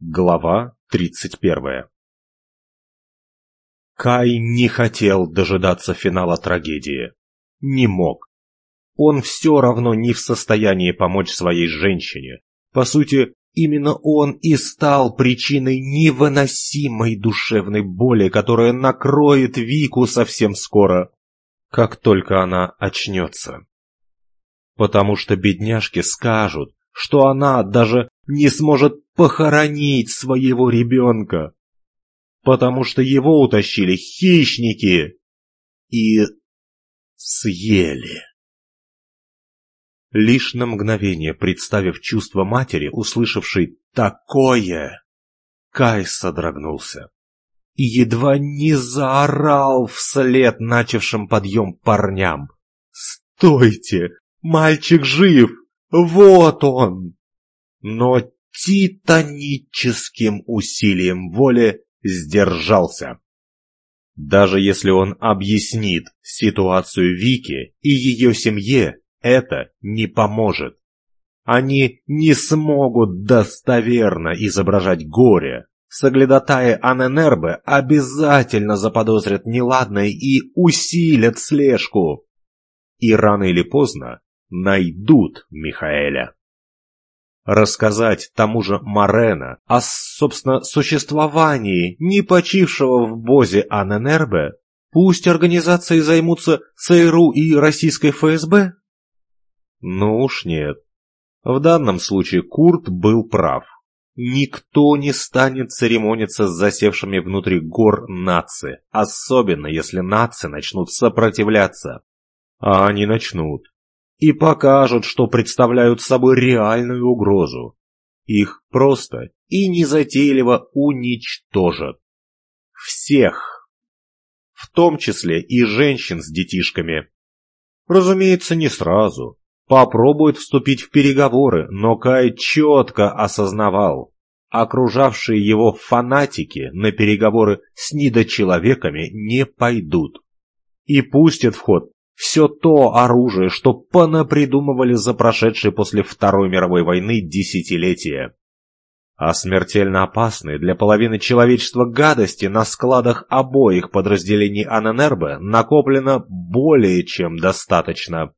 Глава 31 Кай не хотел дожидаться финала трагедии. Не мог. Он все равно не в состоянии помочь своей женщине. По сути, именно он и стал причиной невыносимой душевной боли, которая накроет Вику совсем скоро, как только она очнется. Потому что бедняжки скажут, что она даже не сможет похоронить своего ребенка, потому что его утащили хищники и съели. Лишь на мгновение представив чувство матери, услышавшей «такое», Кай содрогнулся и едва не заорал вслед начавшим подъем парням. «Стойте! Мальчик жив! Вот он!» Но титаническим усилием воли сдержался. Даже если он объяснит ситуацию Вики и ее семье, это не поможет. Они не смогут достоверно изображать горе. Соглядатаи Аненербе обязательно заподозрят неладное и усилят слежку. И рано или поздно найдут Михаэля рассказать тому же Морена о, собственно, существовании не почившего в Бозе Аненербе, пусть организации займутся ЦРУ и российской ФСБ? Ну уж нет. В данном случае Курт был прав. Никто не станет церемониться с засевшими внутри гор нации, особенно если нации начнут сопротивляться. А они начнут и покажут, что представляют собой реальную угрозу. Их просто и незатейливо уничтожат. Всех. В том числе и женщин с детишками. Разумеется, не сразу. Попробует вступить в переговоры, но Кай четко осознавал, окружавшие его фанатики на переговоры с недочеловеками не пойдут. И пустят в ход все то оружие, что понапридумывали за прошедшие после Второй мировой войны десятилетия. А смертельно опасные для половины человечества гадости на складах обоих подразделений Аненербе накоплено более чем достаточно.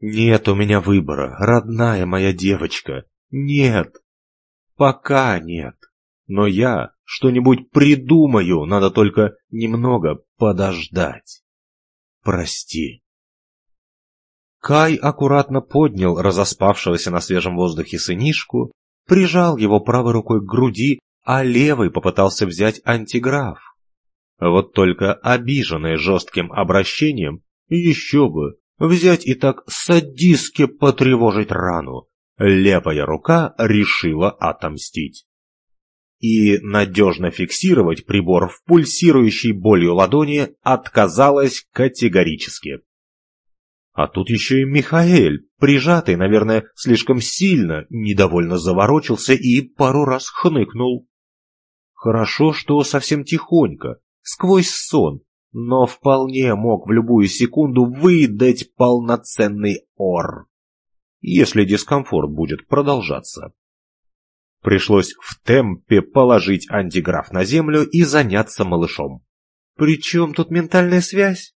Нет у меня выбора, родная моя девочка. Нет. Пока нет. Но я что-нибудь придумаю, надо только немного подождать прости. Кай аккуратно поднял разоспавшегося на свежем воздухе сынишку, прижал его правой рукой к груди, а левой попытался взять антиграф. Вот только обиженный жестким обращением, еще бы, взять и так садистски потревожить рану, левая рука решила отомстить и надежно фиксировать прибор в пульсирующей болью ладони отказалась категорически. А тут еще и Михаэль, прижатый, наверное, слишком сильно, недовольно заворочился и пару раз хныкнул. Хорошо, что совсем тихонько, сквозь сон, но вполне мог в любую секунду выдать полноценный ор, если дискомфорт будет продолжаться. Пришлось в темпе положить антиграф на землю и заняться малышом. Причем тут ментальная связь?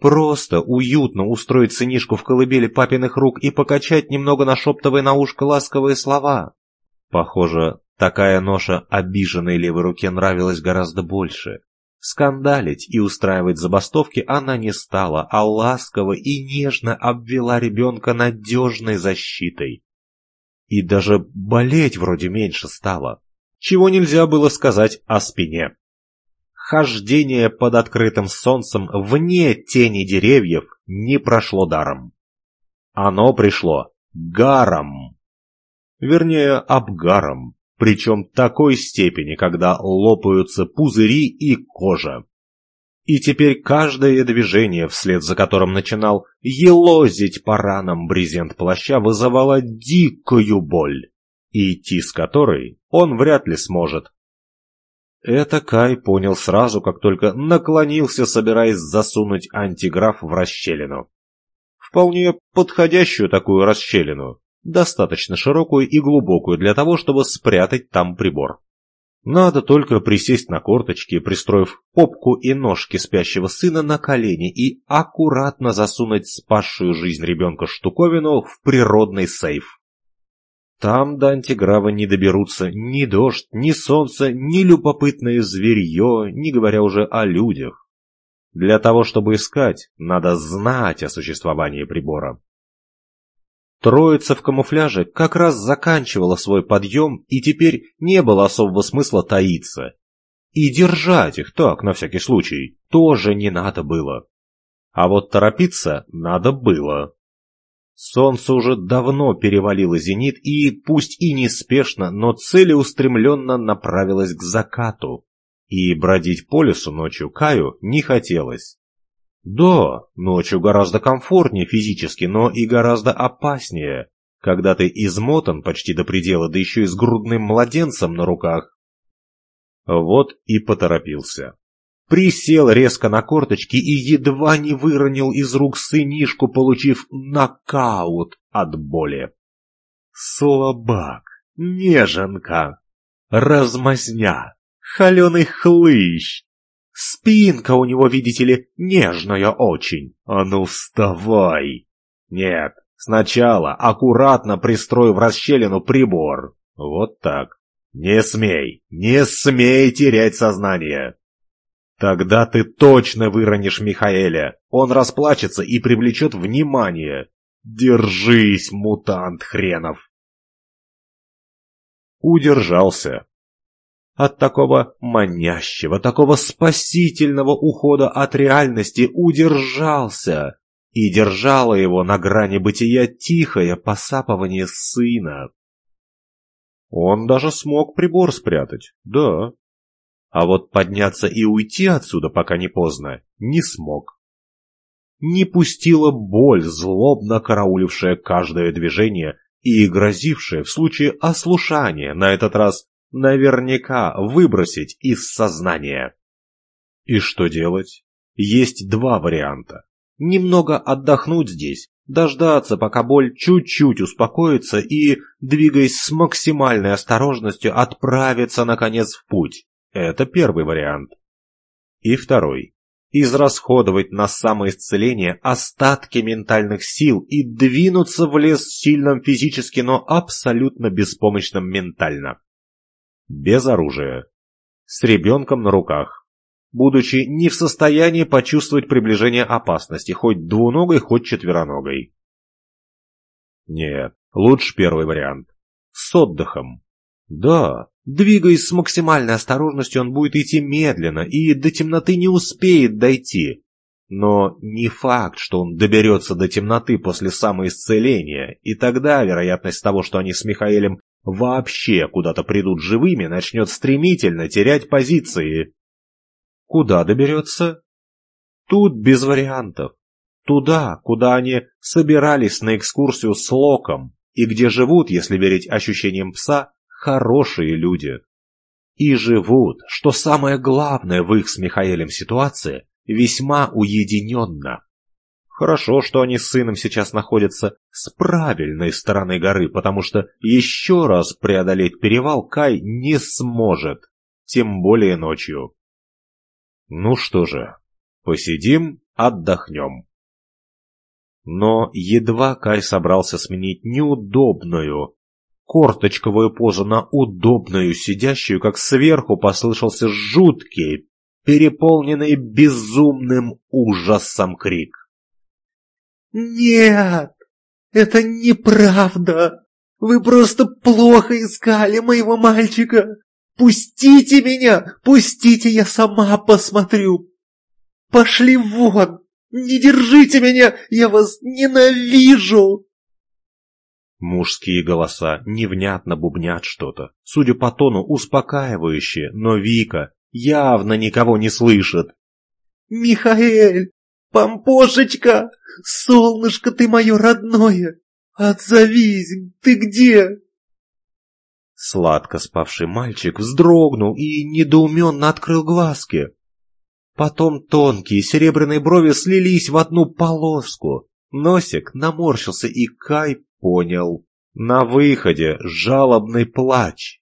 Просто уютно устроить сынишку в колыбели папиных рук и покачать немного нашептывая на ушко ласковые слова. Похоже, такая ноша обиженной левой руке нравилась гораздо больше. Скандалить и устраивать забастовки она не стала, а ласково и нежно обвела ребенка надежной защитой. И даже болеть вроде меньше стало. Чего нельзя было сказать о спине. Хождение под открытым солнцем вне тени деревьев не прошло даром. Оно пришло гаром. Вернее, обгаром. Причем такой степени, когда лопаются пузыри и кожа. И теперь каждое движение, вслед за которым начинал елозить по ранам брезент плаща, вызывало дикую боль, и идти с которой он вряд ли сможет. Это Кай понял сразу, как только наклонился, собираясь засунуть антиграф в расщелину. Вполне подходящую такую расщелину, достаточно широкую и глубокую для того, чтобы спрятать там прибор. Надо только присесть на корточки, пристроив попку и ножки спящего сына на колени и аккуратно засунуть спасшую жизнь ребенка штуковину в природный сейф. Там до антиграва не доберутся ни дождь, ни солнце, ни любопытное зверье, не говоря уже о людях. Для того, чтобы искать, надо знать о существовании прибора. Троица в камуфляже как раз заканчивала свой подъем, и теперь не было особого смысла таиться. И держать их так, на всякий случай, тоже не надо было. А вот торопиться надо было. Солнце уже давно перевалило зенит и, пусть и неспешно, но целеустремленно направилось к закату. И бродить по лесу ночью Каю не хотелось. Да, ночью гораздо комфортнее физически, но и гораздо опаснее, когда ты измотан почти до предела, да еще и с грудным младенцем на руках. Вот и поторопился. Присел резко на корточки и едва не выронил из рук сынишку, получив нокаут от боли. Слабак, неженка, размазня, холеный хлыщ, Спинка у него, видите ли, нежная очень. А ну вставай! Нет, сначала аккуратно пристрой в расщелину прибор. Вот так. Не смей, не смей терять сознание. Тогда ты точно выронишь Михаэля. Он расплачется и привлечет внимание. Держись, мутант хренов. Удержался. От такого манящего, такого спасительного ухода от реальности удержался, и держало его на грани бытия тихое посапывание сына. Он даже смог прибор спрятать, да. А вот подняться и уйти отсюда, пока не поздно, не смог. Не пустила боль, злобно караулившая каждое движение и грозившая в случае ослушания на этот раз наверняка выбросить из сознания. И что делать? Есть два варианта. Немного отдохнуть здесь, дождаться, пока боль чуть-чуть успокоится и, двигаясь с максимальной осторожностью, отправиться, наконец, в путь. Это первый вариант. И второй. Израсходовать на самоисцеление остатки ментальных сил и двинуться в лес сильным физически, но абсолютно беспомощным ментально без оружия, с ребенком на руках, будучи не в состоянии почувствовать приближение опасности, хоть двуногой, хоть четвероногой. Нет, лучше первый вариант. С отдыхом. Да, двигаясь с максимальной осторожностью, он будет идти медленно и до темноты не успеет дойти. Но не факт, что он доберется до темноты после самоисцеления, и тогда вероятность того, что они с Михаэлем вообще куда-то придут живыми, начнет стремительно терять позиции. Куда доберется? Тут без вариантов. Туда, куда они собирались на экскурсию с Локом, и где живут, если верить ощущениям пса, хорошие люди. И живут, что самое главное в их с Михаэлем ситуации, весьма уединенно. Хорошо, что они с сыном сейчас находятся с правильной стороны горы, потому что еще раз преодолеть перевал Кай не сможет, тем более ночью. Ну что же, посидим, отдохнем. Но едва Кай собрался сменить неудобную, корточковую позу на удобную сидящую, как сверху послышался жуткий, переполненный безумным ужасом крик. «Нет, это неправда! Вы просто плохо искали моего мальчика! Пустите меня! Пустите, я сама посмотрю! Пошли вон! Не держите меня! Я вас ненавижу!» Мужские голоса невнятно бубнят что-то, судя по тону успокаивающие, но Вика явно никого не слышит. «Михаэль! Помпошечка! Солнышко ты мое родное! Отзовись! Ты где?» Сладко спавший мальчик вздрогнул и недоуменно открыл глазки. Потом тонкие серебряные брови слились в одну полоску. Носик наморщился, и Кай понял. На выходе жалобный плач.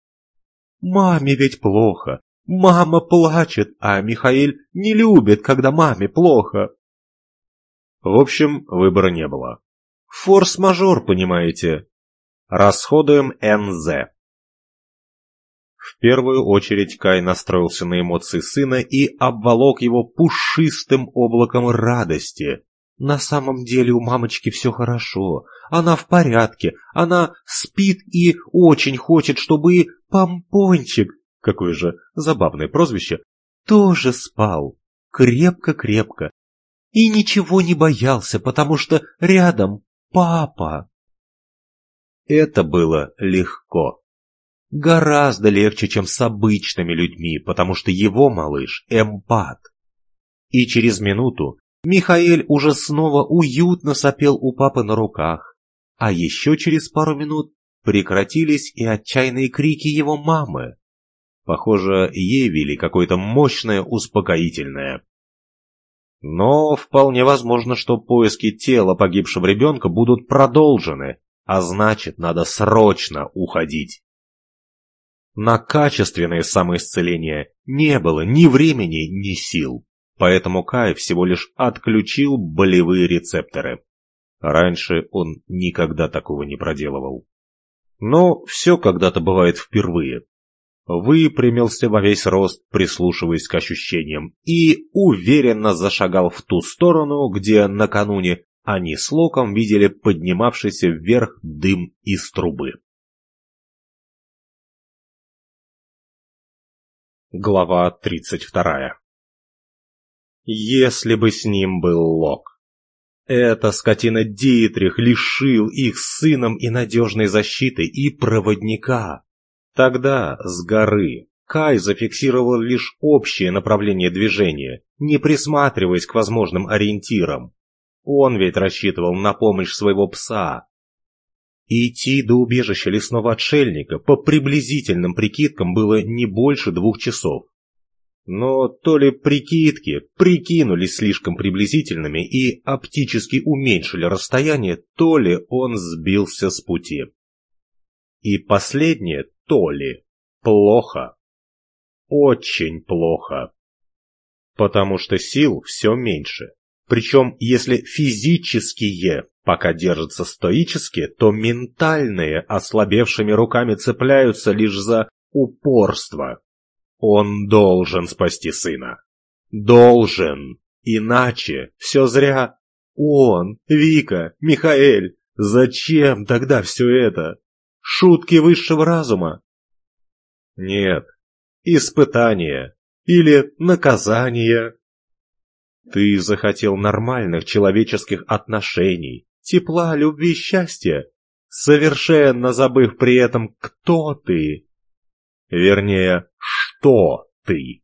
Маме ведь плохо. Мама плачет, а Михаил не любит, когда маме плохо. В общем, выбора не было. Форс-мажор, понимаете. Расходуем НЗ. В первую очередь Кай настроился на эмоции сына и обволок его пушистым облаком радости. На самом деле у мамочки все хорошо, она в порядке, она спит и очень хочет, чтобы и помпончик, какое же забавное прозвище, тоже спал. Крепко-крепко. И ничего не боялся, потому что рядом папа. Это было легко. Гораздо легче, чем с обычными людьми, потому что его малыш – эмпат. И через минуту Михаэль уже снова уютно сопел у папы на руках, а еще через пару минут прекратились и отчаянные крики его мамы. Похоже, ей вели какое-то мощное успокоительное. Но вполне возможно, что поиски тела погибшего ребенка будут продолжены, а значит, надо срочно уходить. На качественное самоисцеление не было ни времени, ни сил, поэтому Кай всего лишь отключил болевые рецепторы. Раньше он никогда такого не проделывал. Но все когда-то бывает впервые. Выпрямился во весь рост, прислушиваясь к ощущениям, и уверенно зашагал в ту сторону, где накануне они с Локом видели поднимавшийся вверх дым из трубы. Глава 32 Если бы с ним был Лок. Эта скотина Дитрих лишил их сыном и надежной защиты, и проводника. Тогда с горы Кай зафиксировал лишь общее направление движения, не присматриваясь к возможным ориентирам. Он ведь рассчитывал на помощь своего пса, Идти до убежища лесного отшельника по приблизительным прикидкам было не больше двух часов. Но то ли прикидки прикинулись слишком приблизительными и оптически уменьшили расстояние, то ли он сбился с пути. И последнее то ли плохо. Очень плохо. Потому что сил все меньше. Причем, если физические пока держатся стоически, то ментальные ослабевшими руками цепляются лишь за упорство. Он должен спасти сына. Должен. Иначе все зря. Он, Вика, Михаэль. Зачем тогда все это? Шутки высшего разума? Нет. Испытание. Или наказание. Ты захотел нормальных человеческих отношений, тепла, любви, счастья, совершенно забыв при этом, кто ты. Вернее, что ты.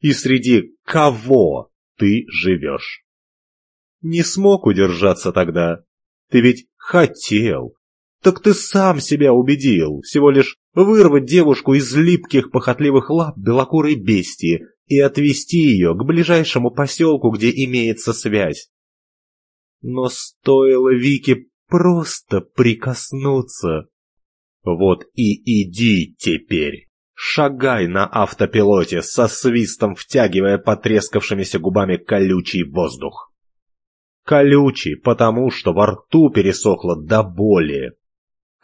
И среди кого ты живешь. Не смог удержаться тогда. Ты ведь хотел. Так ты сам себя убедил, всего лишь вырвать девушку из липких похотливых лап белокурой бестии и отвезти ее к ближайшему поселку, где имеется связь. Но стоило Вике просто прикоснуться. Вот и иди теперь. Шагай на автопилоте, со свистом втягивая потрескавшимися губами колючий воздух. Колючий, потому что во рту пересохло до боли.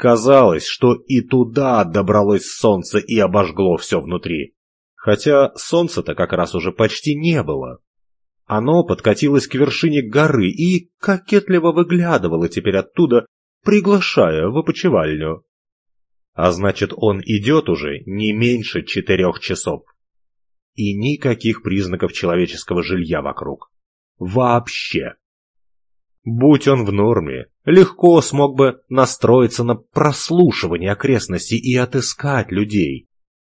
Казалось, что и туда добралось солнце и обожгло все внутри. Хотя солнца-то как раз уже почти не было. Оно подкатилось к вершине горы и кокетливо выглядывало теперь оттуда, приглашая в опочивальню. А значит, он идет уже не меньше четырех часов. И никаких признаков человеческого жилья вокруг. Вообще. Будь он в норме, легко смог бы настроиться на прослушивание окрестностей и отыскать людей.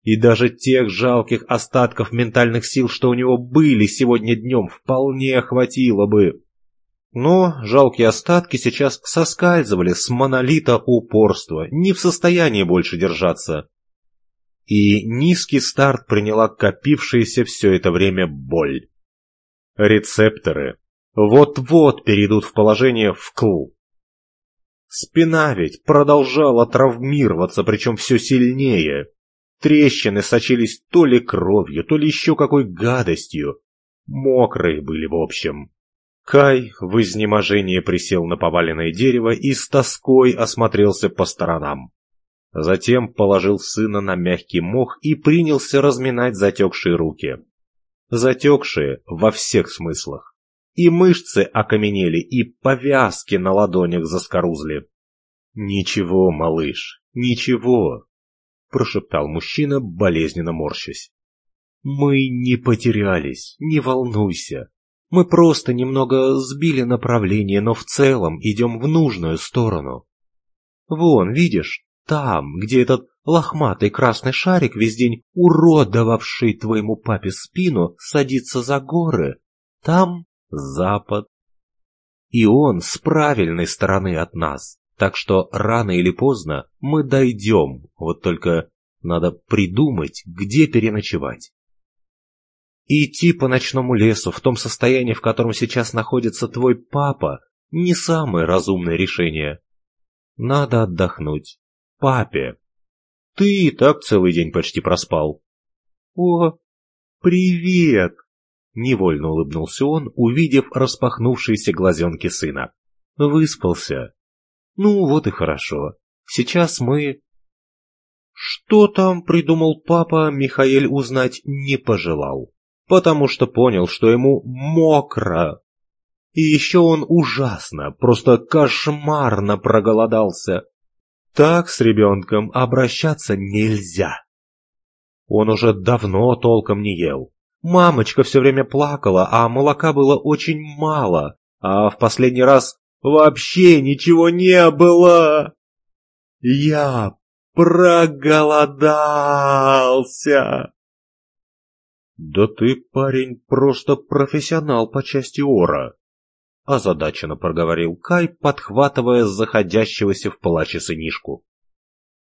И даже тех жалких остатков ментальных сил, что у него были сегодня днем, вполне хватило бы. Но жалкие остатки сейчас соскальзывали с монолита упорства, не в состоянии больше держаться. И низкий старт приняла копившаяся все это время боль. Рецепторы вот-вот перейдут в положение вкл. Спина ведь продолжала травмироваться, причем все сильнее. Трещины сочились то ли кровью, то ли еще какой гадостью. Мокрые были в общем. Кай в изнеможении присел на поваленное дерево и с тоской осмотрелся по сторонам. Затем положил сына на мягкий мох и принялся разминать затекшие руки. Затекшие во всех смыслах. И мышцы окаменели, и повязки на ладонях заскорузли. «Ничего, малыш, ничего», — прошептал мужчина, болезненно морщась. «Мы не потерялись, не волнуйся. Мы просто немного сбили направление, но в целом идем в нужную сторону. Вон, видишь, там, где этот лохматый красный шарик, весь день уродовавший твоему папе спину, садится за горы, там запад. И он с правильной стороны от нас, так что рано или поздно мы дойдем, вот только надо придумать, где переночевать. идти по ночному лесу в том состоянии, в котором сейчас находится твой папа, не самое разумное решение. Надо отдохнуть папе. Ты и так целый день почти проспал. О, привет! Невольно улыбнулся он, увидев распахнувшиеся глазенки сына. Выспался. Ну вот и хорошо. Сейчас мы... Что там придумал папа, Михаил узнать не пожелал, потому что понял, что ему мокро. И еще он ужасно, просто кошмарно проголодался. Так с ребенком обращаться нельзя. Он уже давно толком не ел. Мамочка все время плакала, а молока было очень мало, а в последний раз вообще ничего не было. Я проголодался. Да ты, парень, просто профессионал по части ора озадаченно проговорил Кай, подхватывая заходящегося в плаче сынишку.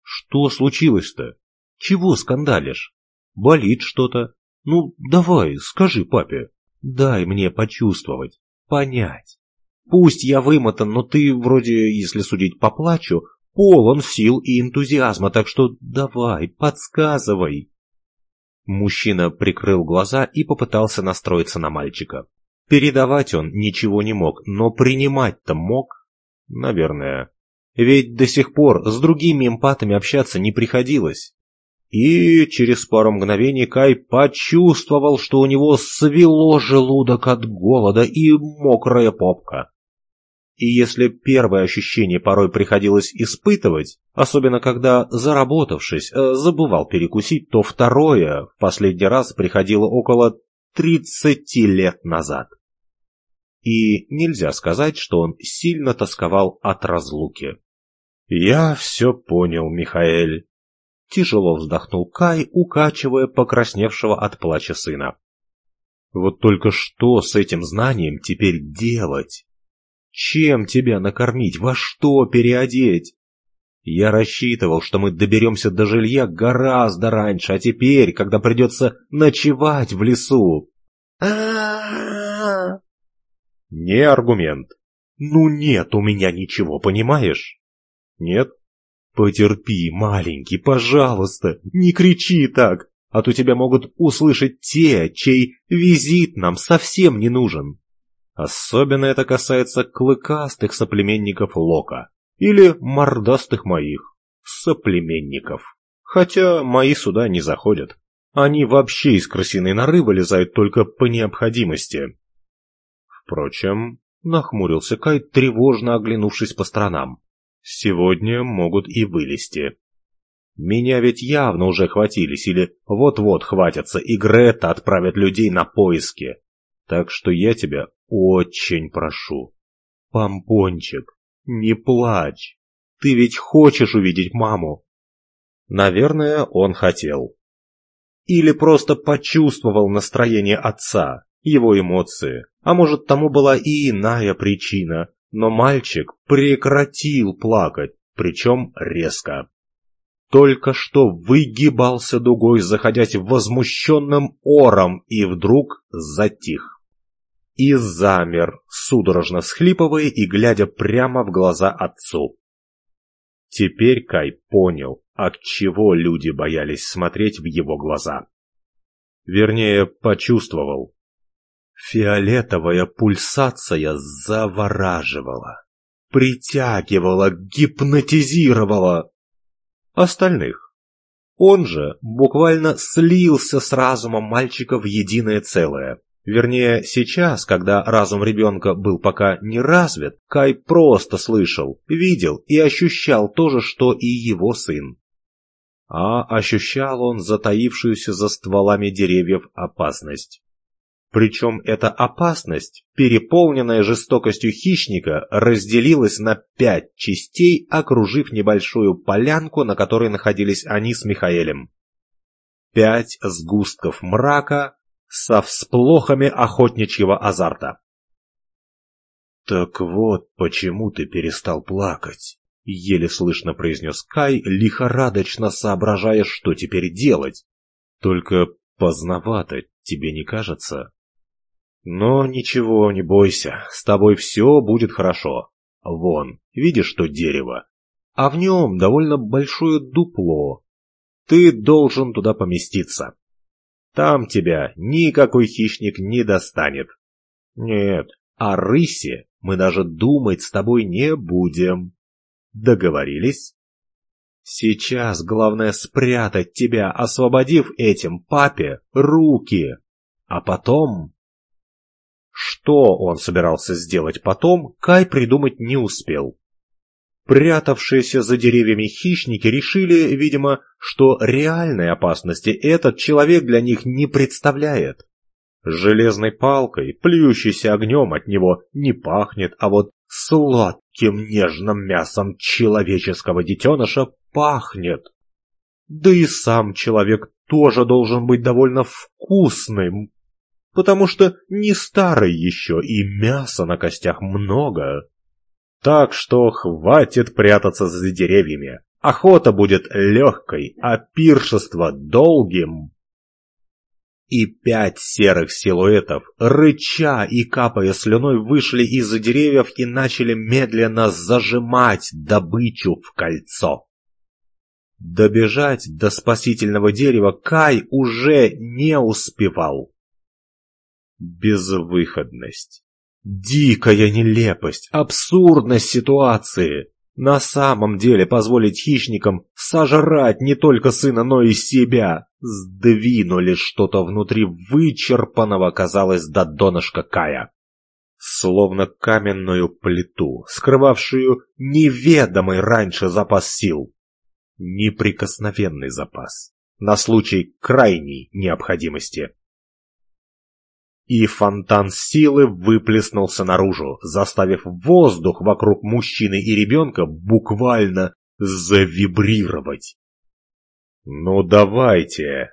Что случилось-то? Чего скандалишь? Болит что-то? Ну, давай, скажи папе. Дай мне почувствовать, понять. Пусть я вымотан, но ты, вроде, если судить по плачу, полон сил и энтузиазма, так что давай, подсказывай. Мужчина прикрыл глаза и попытался настроиться на мальчика. Передавать он ничего не мог, но принимать-то мог. Наверное. Ведь до сих пор с другими эмпатами общаться не приходилось. И через пару мгновений Кай почувствовал, что у него свело желудок от голода и мокрая попка. И если первое ощущение порой приходилось испытывать, особенно когда, заработавшись, э, забывал перекусить, то второе в последний раз приходило около 30 лет назад и нельзя сказать, что он сильно тосковал от разлуки. «Я все понял, Михаэль», — тяжело вздохнул Кай, укачивая покрасневшего от плача сына. «Вот только что с этим знанием теперь делать? Чем тебя накормить, во что переодеть? Я рассчитывал, что мы доберемся до жилья гораздо раньше, а теперь, когда придется ночевать в лесу...» Не аргумент. Ну нет у меня ничего, понимаешь? Нет? Потерпи, маленький, пожалуйста, не кричи так, а то тебя могут услышать те, чей визит нам совсем не нужен. Особенно это касается клыкастых соплеменников Лока или мордастых моих соплеменников. Хотя мои сюда не заходят. Они вообще из крысиной норы вылезают только по необходимости. Впрочем, нахмурился Кай, тревожно оглянувшись по сторонам. Сегодня могут и вылезти. Меня ведь явно уже хватились или вот-вот хватятся, и Грета отправит людей на поиски. Так что я тебя очень прошу. Помпончик, не плачь. Ты ведь хочешь увидеть маму. Наверное, он хотел. Или просто почувствовал настроение отца, его эмоции. А может, тому была и иная причина, но мальчик прекратил плакать, причем резко. Только что выгибался дугой, заходясь возмущенным ором, и вдруг затих. И замер, судорожно схлипывая и глядя прямо в глаза отцу. Теперь Кай понял, от чего люди боялись смотреть в его глаза. Вернее, почувствовал. Фиолетовая пульсация завораживала, притягивала, гипнотизировала остальных. Он же буквально слился с разумом мальчика в единое целое. Вернее, сейчас, когда разум ребенка был пока не развит, Кай просто слышал, видел и ощущал то же, что и его сын. А ощущал он затаившуюся за стволами деревьев опасность. Причем эта опасность, переполненная жестокостью хищника, разделилась на пять частей, окружив небольшую полянку, на которой находились они с Михаэлем. Пять сгустков мрака, со всплохами охотничьего азарта. «Так вот, почему ты перестал плакать», — еле слышно произнес Кай, лихорадочно соображая, что теперь делать. «Только поздновато, тебе не кажется?» «Но ничего, не бойся, с тобой все будет хорошо. Вон, видишь что дерево? А в нем довольно большое дупло. Ты должен туда поместиться. Там тебя никакой хищник не достанет. Нет, о рысе мы даже думать с тобой не будем. Договорились? Сейчас главное спрятать тебя, освободив этим папе руки. А потом... Что он собирался сделать потом, Кай придумать не успел. Прятавшиеся за деревьями хищники решили, видимо, что реальной опасности этот человек для них не представляет. Железной палкой, плюющейся огнем от него, не пахнет, а вот сладким нежным мясом человеческого детеныша пахнет. Да и сам человек тоже должен быть довольно вкусным, потому что не старый еще и мяса на костях много. Так что хватит прятаться за деревьями. Охота будет легкой, а пиршество долгим. И пять серых силуэтов, рыча и капая слюной, вышли из-за деревьев и начали медленно зажимать добычу в кольцо. Добежать до спасительного дерева Кай уже не успевал. Безвыходность. Дикая нелепость, абсурдность ситуации. На самом деле позволить хищникам сожрать не только сына, но и себя. Сдвинули что-то внутри вычерпанного, казалось, до донышка Кая. Словно каменную плиту, скрывавшую неведомый раньше запас сил. Неприкосновенный запас. На случай крайней необходимости и фонтан силы выплеснулся наружу, заставив воздух вокруг мужчины и ребенка буквально завибрировать. «Ну давайте!»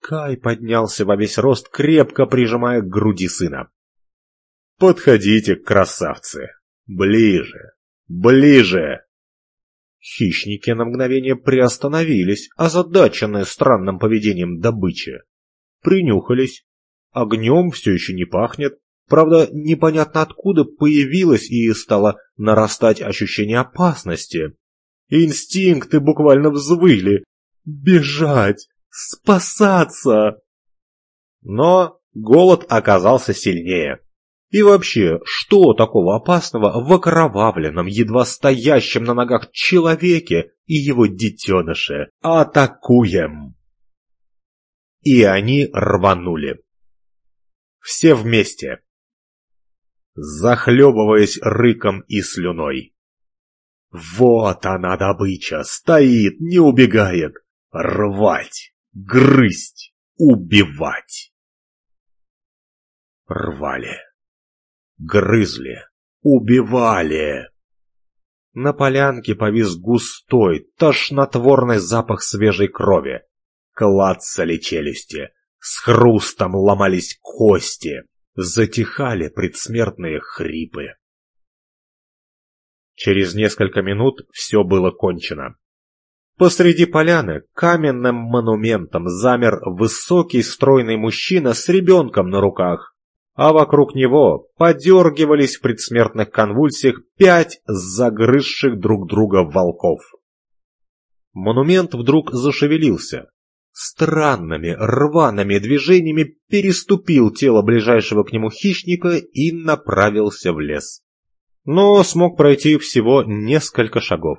Кай поднялся во весь рост, крепко прижимая к груди сына. «Подходите, красавцы! Ближе! Ближе!» Хищники на мгновение приостановились, озадаченные странным поведением добычи. Принюхались, огнем все еще не пахнет. Правда, непонятно откуда появилось и стало нарастать ощущение опасности. Инстинкты буквально взвыли. Бежать! Спасаться! Но голод оказался сильнее. И вообще, что такого опасного в окровавленном, едва стоящем на ногах человеке и его детеныше? Атакуем! И они рванули. Все вместе. Захлебываясь рыком и слюной. Вот она добыча, стоит, не убегает. Рвать, грызть, убивать. Рвали, грызли, убивали. На полянке повис густой, тошнотворный запах свежей крови. Клацали челюсти, с хрустом ломались кости, затихали предсмертные хрипы. Через несколько минут все было кончено. Посреди поляны каменным монументом замер высокий стройный мужчина с ребенком на руках. а вокруг него подергивались в предсмертных конвульсиях пять загрызших друг друга волков. Монумент вдруг зашевелился. Странными рваными движениями переступил тело ближайшего к нему хищника и направился в лес. Но смог пройти всего несколько шагов.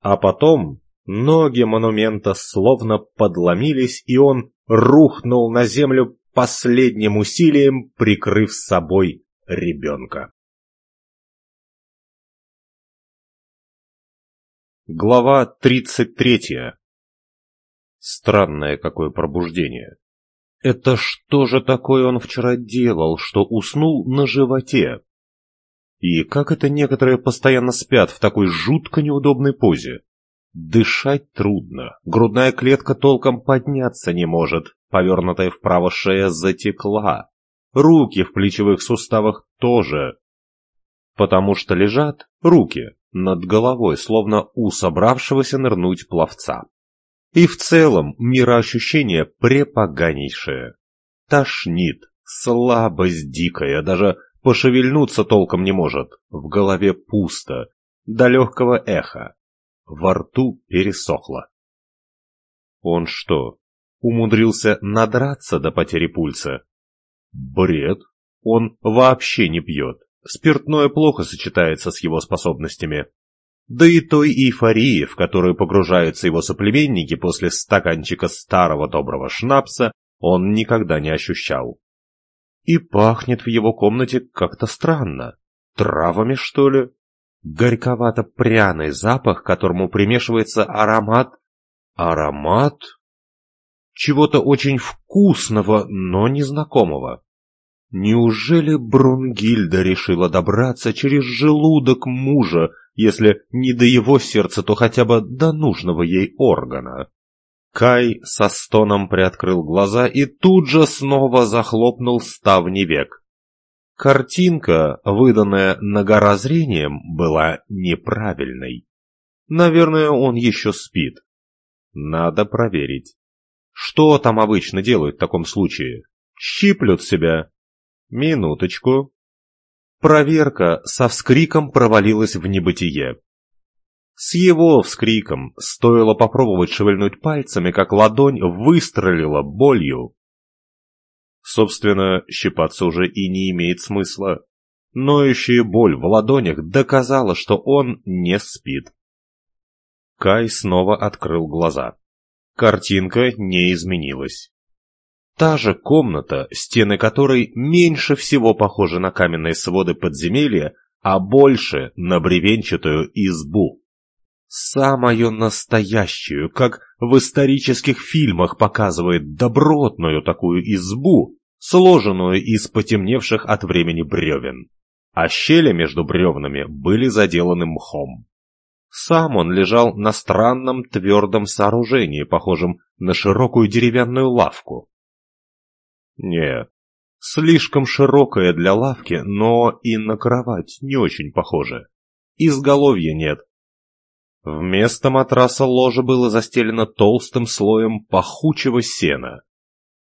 А потом ноги монумента словно подломились, и он рухнул на землю последним усилием, прикрыв собой ребенка. Глава 33. Странное какое пробуждение. Это что же такое он вчера делал, что уснул на животе? И как это некоторые постоянно спят в такой жутко неудобной позе? Дышать трудно, грудная клетка толком подняться не может, повернутая вправо шея затекла, руки в плечевых суставах тоже, потому что лежат руки над головой, словно у собравшегося нырнуть пловца. И в целом мироощущение препоганейшее. Тошнит, слабость дикая, даже пошевельнуться толком не может, в голове пусто, до легкого эха, во рту пересохло. Он что, умудрился надраться до потери пульса? Бред, он вообще не пьет, спиртное плохо сочетается с его способностями. Да и той эйфории, в которую погружаются его соплеменники после стаканчика старого доброго шнапса, он никогда не ощущал. И пахнет в его комнате как-то странно. Травами, что ли? Горьковато-пряный запах, к которому примешивается аромат... Аромат? Чего-то очень вкусного, но незнакомого. Неужели Брунгильда решила добраться через желудок мужа, если не до его сердца, то хотя бы до нужного ей органа? Кай со стоном приоткрыл глаза и тут же снова захлопнул ставни век. Картинка, выданная многоразрением, была неправильной. Наверное, он еще спит. Надо проверить. Что там обычно делают в таком случае? Щиплют себя. Минуточку. Проверка со вскриком провалилась в небытие. С его вскриком стоило попробовать шевельнуть пальцами, как ладонь выстрелила болью. Собственно, щипаться уже и не имеет смысла. Ноющая боль в ладонях доказала, что он не спит. Кай снова открыл глаза. Картинка не изменилась. Та же комната, стены которой меньше всего похожи на каменные своды подземелья, а больше на бревенчатую избу самую настоящую, как в исторических фильмах показывает добротную такую избу, сложенную из потемневших от времени бревен. А щели между бревнами были заделаны мхом. Сам он лежал на странном твердом сооружении, похожем на широкую деревянную лавку. Нет, слишком широкая для лавки, но и на кровать не очень похоже. Изголовья нет, Вместо матраса ложе было застелено толстым слоем пахучего сена.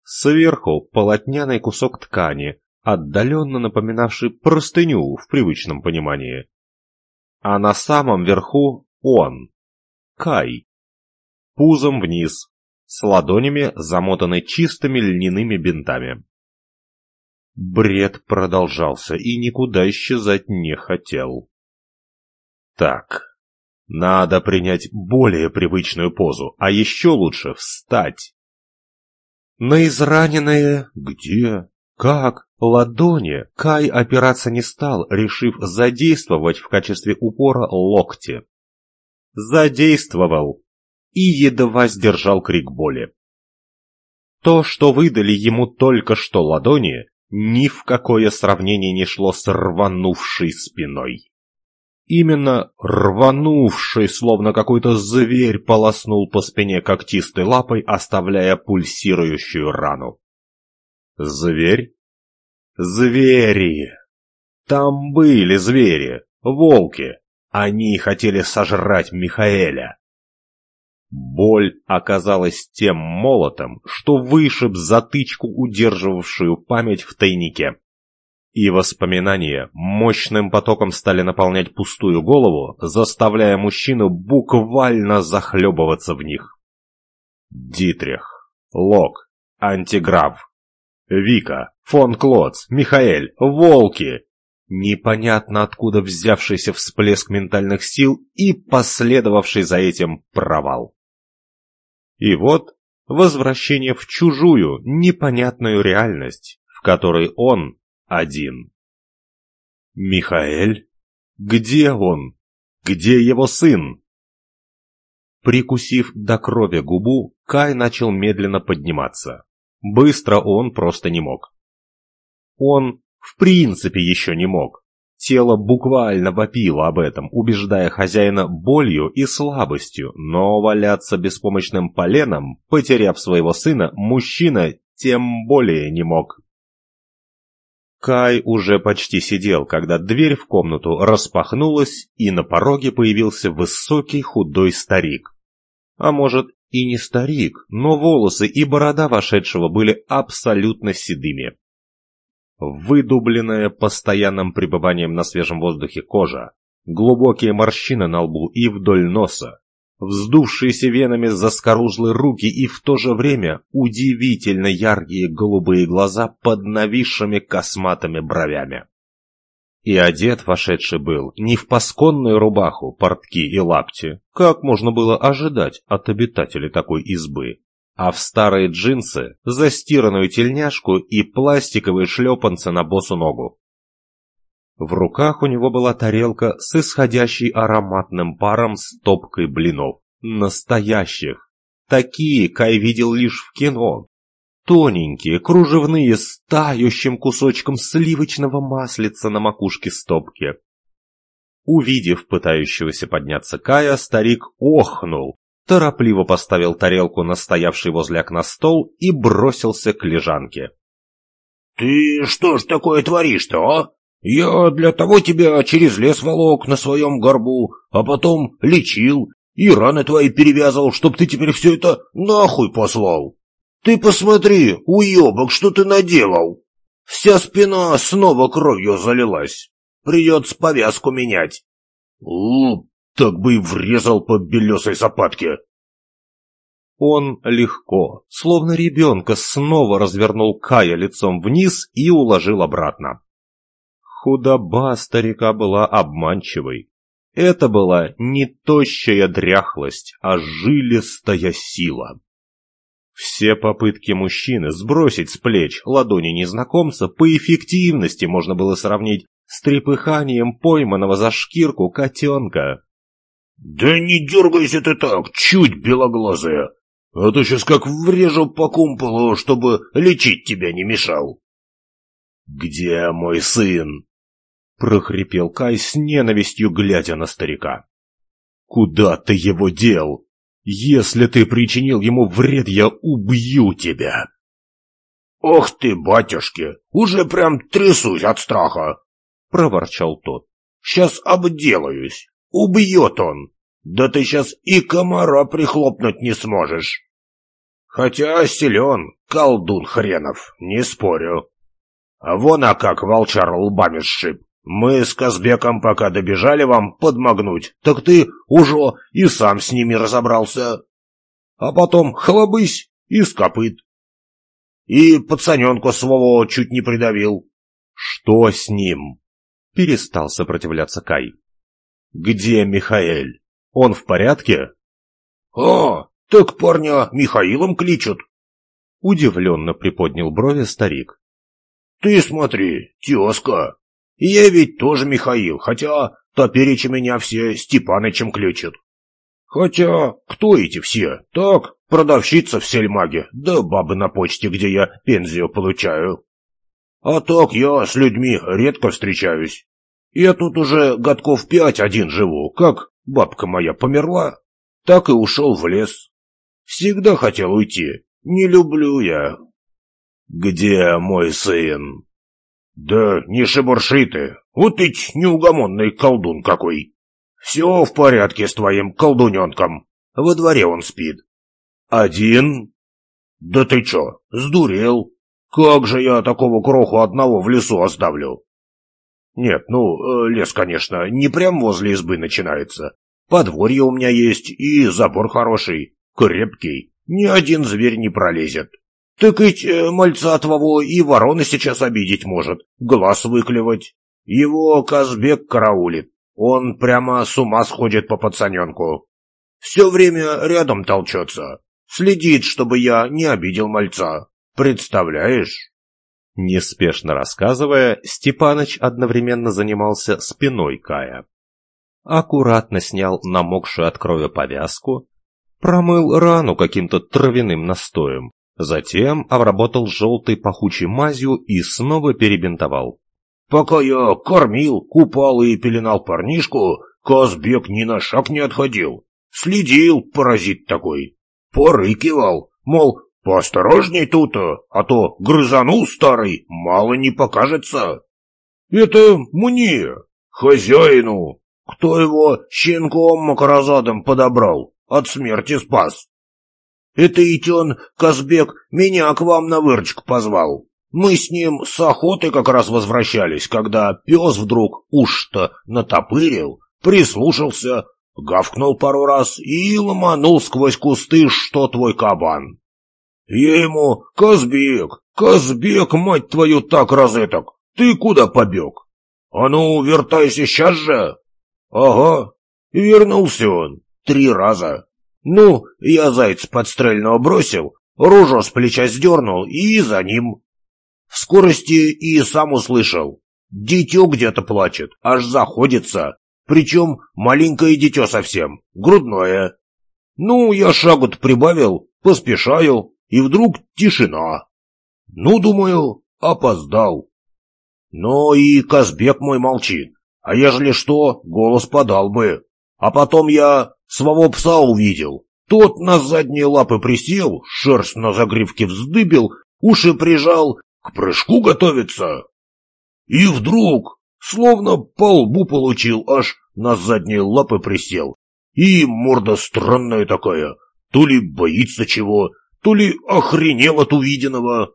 Сверху полотняный кусок ткани, отдаленно напоминавший простыню в привычном понимании. А на самом верху он, Кай, пузом вниз, с ладонями, замотанной чистыми льняными бинтами. Бред продолжался и никуда исчезать не хотел. Так, надо принять более привычную позу, а еще лучше встать. На израненные где, как, ладони Кай опираться не стал, решив задействовать в качестве упора локти. Задействовал и едва сдержал крик боли. То, что выдали ему только что ладони, ни в какое сравнение не шло с рванувшей спиной. Именно рванувший, словно какой-то зверь, полоснул по спине когтистой лапой, оставляя пульсирующую рану. Зверь? Звери! Там были звери, волки. Они хотели сожрать Михаэля. Боль оказалась тем молотом, что вышиб затычку, удерживавшую память в тайнике. И воспоминания мощным потоком стали наполнять пустую голову, заставляя мужчину буквально захлебываться в них. Дитрих, Лок, Антиграф, Вика, фон Клоц, Михаэль, Волки. Непонятно откуда взявшийся всплеск ментальных сил и последовавший за этим провал. И вот возвращение в чужую, непонятную реальность, в которой он один. Михаэль? Где он? Где его сын? Прикусив до крови губу, Кай начал медленно подниматься. Быстро он просто не мог. Он в принципе еще не мог. Тело буквально вопило об этом, убеждая хозяина болью и слабостью, но валяться беспомощным поленом, потеряв своего сына, мужчина тем более не мог. Кай уже почти сидел, когда дверь в комнату распахнулась, и на пороге появился высокий худой старик. А может, и не старик, но волосы и борода вошедшего были абсолютно седыми. Выдубленная постоянным пребыванием на свежем воздухе кожа, глубокие морщины на лбу и вдоль носа, вздувшиеся венами заскорузлые руки и в то же время удивительно яркие голубые глаза под нависшими косматыми бровями. И одет вошедший был не в пасконную рубаху, портки и лапти, как можно было ожидать от обитателей такой избы, а в старые джинсы, застиранную тельняшку и пластиковые шлепанцы на босу ногу. В руках у него была тарелка с исходящей ароматным паром стопкой блинов. Настоящих. Такие Кай видел лишь в кино. Тоненькие, кружевные, с тающим кусочком сливочного маслица на макушке стопки. Увидев пытающегося подняться Кая, старик охнул, торопливо поставил тарелку на стоявший возле окна стол и бросился к лежанке. «Ты что ж такое творишь-то, а? Я для того тебя через лес волок на своем горбу, а потом лечил и раны твои перевязывал, чтоб ты теперь все это нахуй послал. Ты посмотри, уебок, что ты наделал. Вся спина снова кровью залилась. Придется повязку менять. У, так бы и врезал по белесой сапатке. Он легко, словно ребенка, снова развернул Кая лицом вниз и уложил обратно. Худоба старика была обманчивой. Это была не тощая дряхлость, а жилистая сила. Все попытки мужчины сбросить с плеч ладони незнакомца по эффективности можно было сравнить с трепыханием пойманного за шкирку котенка. «Да не дергайся ты так, чуть белоглазая, а то сейчас как врежу по кумполу, чтобы лечить тебя не мешал». «Где мой сын?» — прохрипел Кай с ненавистью, глядя на старика. «Куда ты его дел? Если ты причинил ему вред, я убью тебя!» «Ох ты, батюшки, уже прям трясусь от страха!» — проворчал тот. «Сейчас обделаюсь. Убьет он. Да ты сейчас и комара прихлопнуть не сможешь. Хотя силен, колдун хренов, не спорю. А вон а как волчар лбами сшиб. Мы с Казбеком пока добежали вам подмогнуть, так ты уже и сам с ними разобрался. А потом хлобысь и скопыт. И пацаненку своего чуть не придавил. Что с ним? Перестал сопротивляться Кай. Где Михаэль? Он в порядке? А, так парня Михаилом кличут. Удивленно приподнял брови старик. Ты смотри, тезка, я ведь тоже Михаил, хотя топереча меня все Степанычем ключат. Хотя, кто эти все? Так, продавщица в сельмаге, да бабы на почте, где я пензию получаю. А так я с людьми редко встречаюсь. Я тут уже годков пять один живу, как бабка моя померла, так и ушел в лес. Всегда хотел уйти, не люблю я. Где мой сын? «Да не шебурши ты, вот ведь неугомонный колдун какой. Все в порядке с твоим колдуненком, во дворе он спит». «Один?» «Да ты чё, сдурел? Как же я такого кроху одного в лесу оставлю? Нет, ну, э, лес, конечно, не прям возле избы начинается. Подворье у меня есть и забор хороший, крепкий, ни один зверь не пролезет. Ведь э, мальца твоего и ворона сейчас обидеть может, глаз выклевать. Его Казбек караулит, он прямо с ума сходит по пацаненку. Все время рядом толчется, следит, чтобы я не обидел мальца. Представляешь? Неспешно рассказывая, Степаныч одновременно занимался спиной Кая. Аккуратно снял намокшую от крови повязку, промыл рану каким-то травяным настоем, затем обработал желтой пахучей мазью и снова перебинтовал. Пока я кормил, купал и пеленал парнишку, Казбек ни на шаг не отходил. Следил, паразит такой. Порыкивал, мол, поосторожней тут, а то грызанул старый, мало не покажется. Это мне, хозяину, кто его щенком макрозадом подобрал, от смерти спас. Это он, Казбек, меня к вам на выручку позвал. Мы с ним с охоты как раз возвращались, когда пес вдруг уж-то натопырил, прислушался, гавкнул пару раз и ломанул сквозь кусты, что твой кабан. Я ему, Казбек, Казбек, мать твою, так розеток, ты куда побег? А ну, вертайся сейчас же. Ага, вернулся он, три раза. Ну, я зайца подстрельного бросил, ружо с плеча сдернул и за ним. В скорости и сам услышал. Дитё где-то плачет, аж заходится. Причем маленькое дитё совсем, грудное. Ну, я шагу-то прибавил, поспешаю, и вдруг тишина. Ну, думаю, опоздал. Но и Казбек мой молчит, а ежели что, голос подал бы. А потом я своего пса увидел. Тот на задние лапы присел, шерсть на загривке вздыбил, уши прижал к прыжку готовится. И вдруг, словно по лбу получил, аж на задние лапы присел. И морда странная такая, то ли боится чего, то ли охренел от увиденного.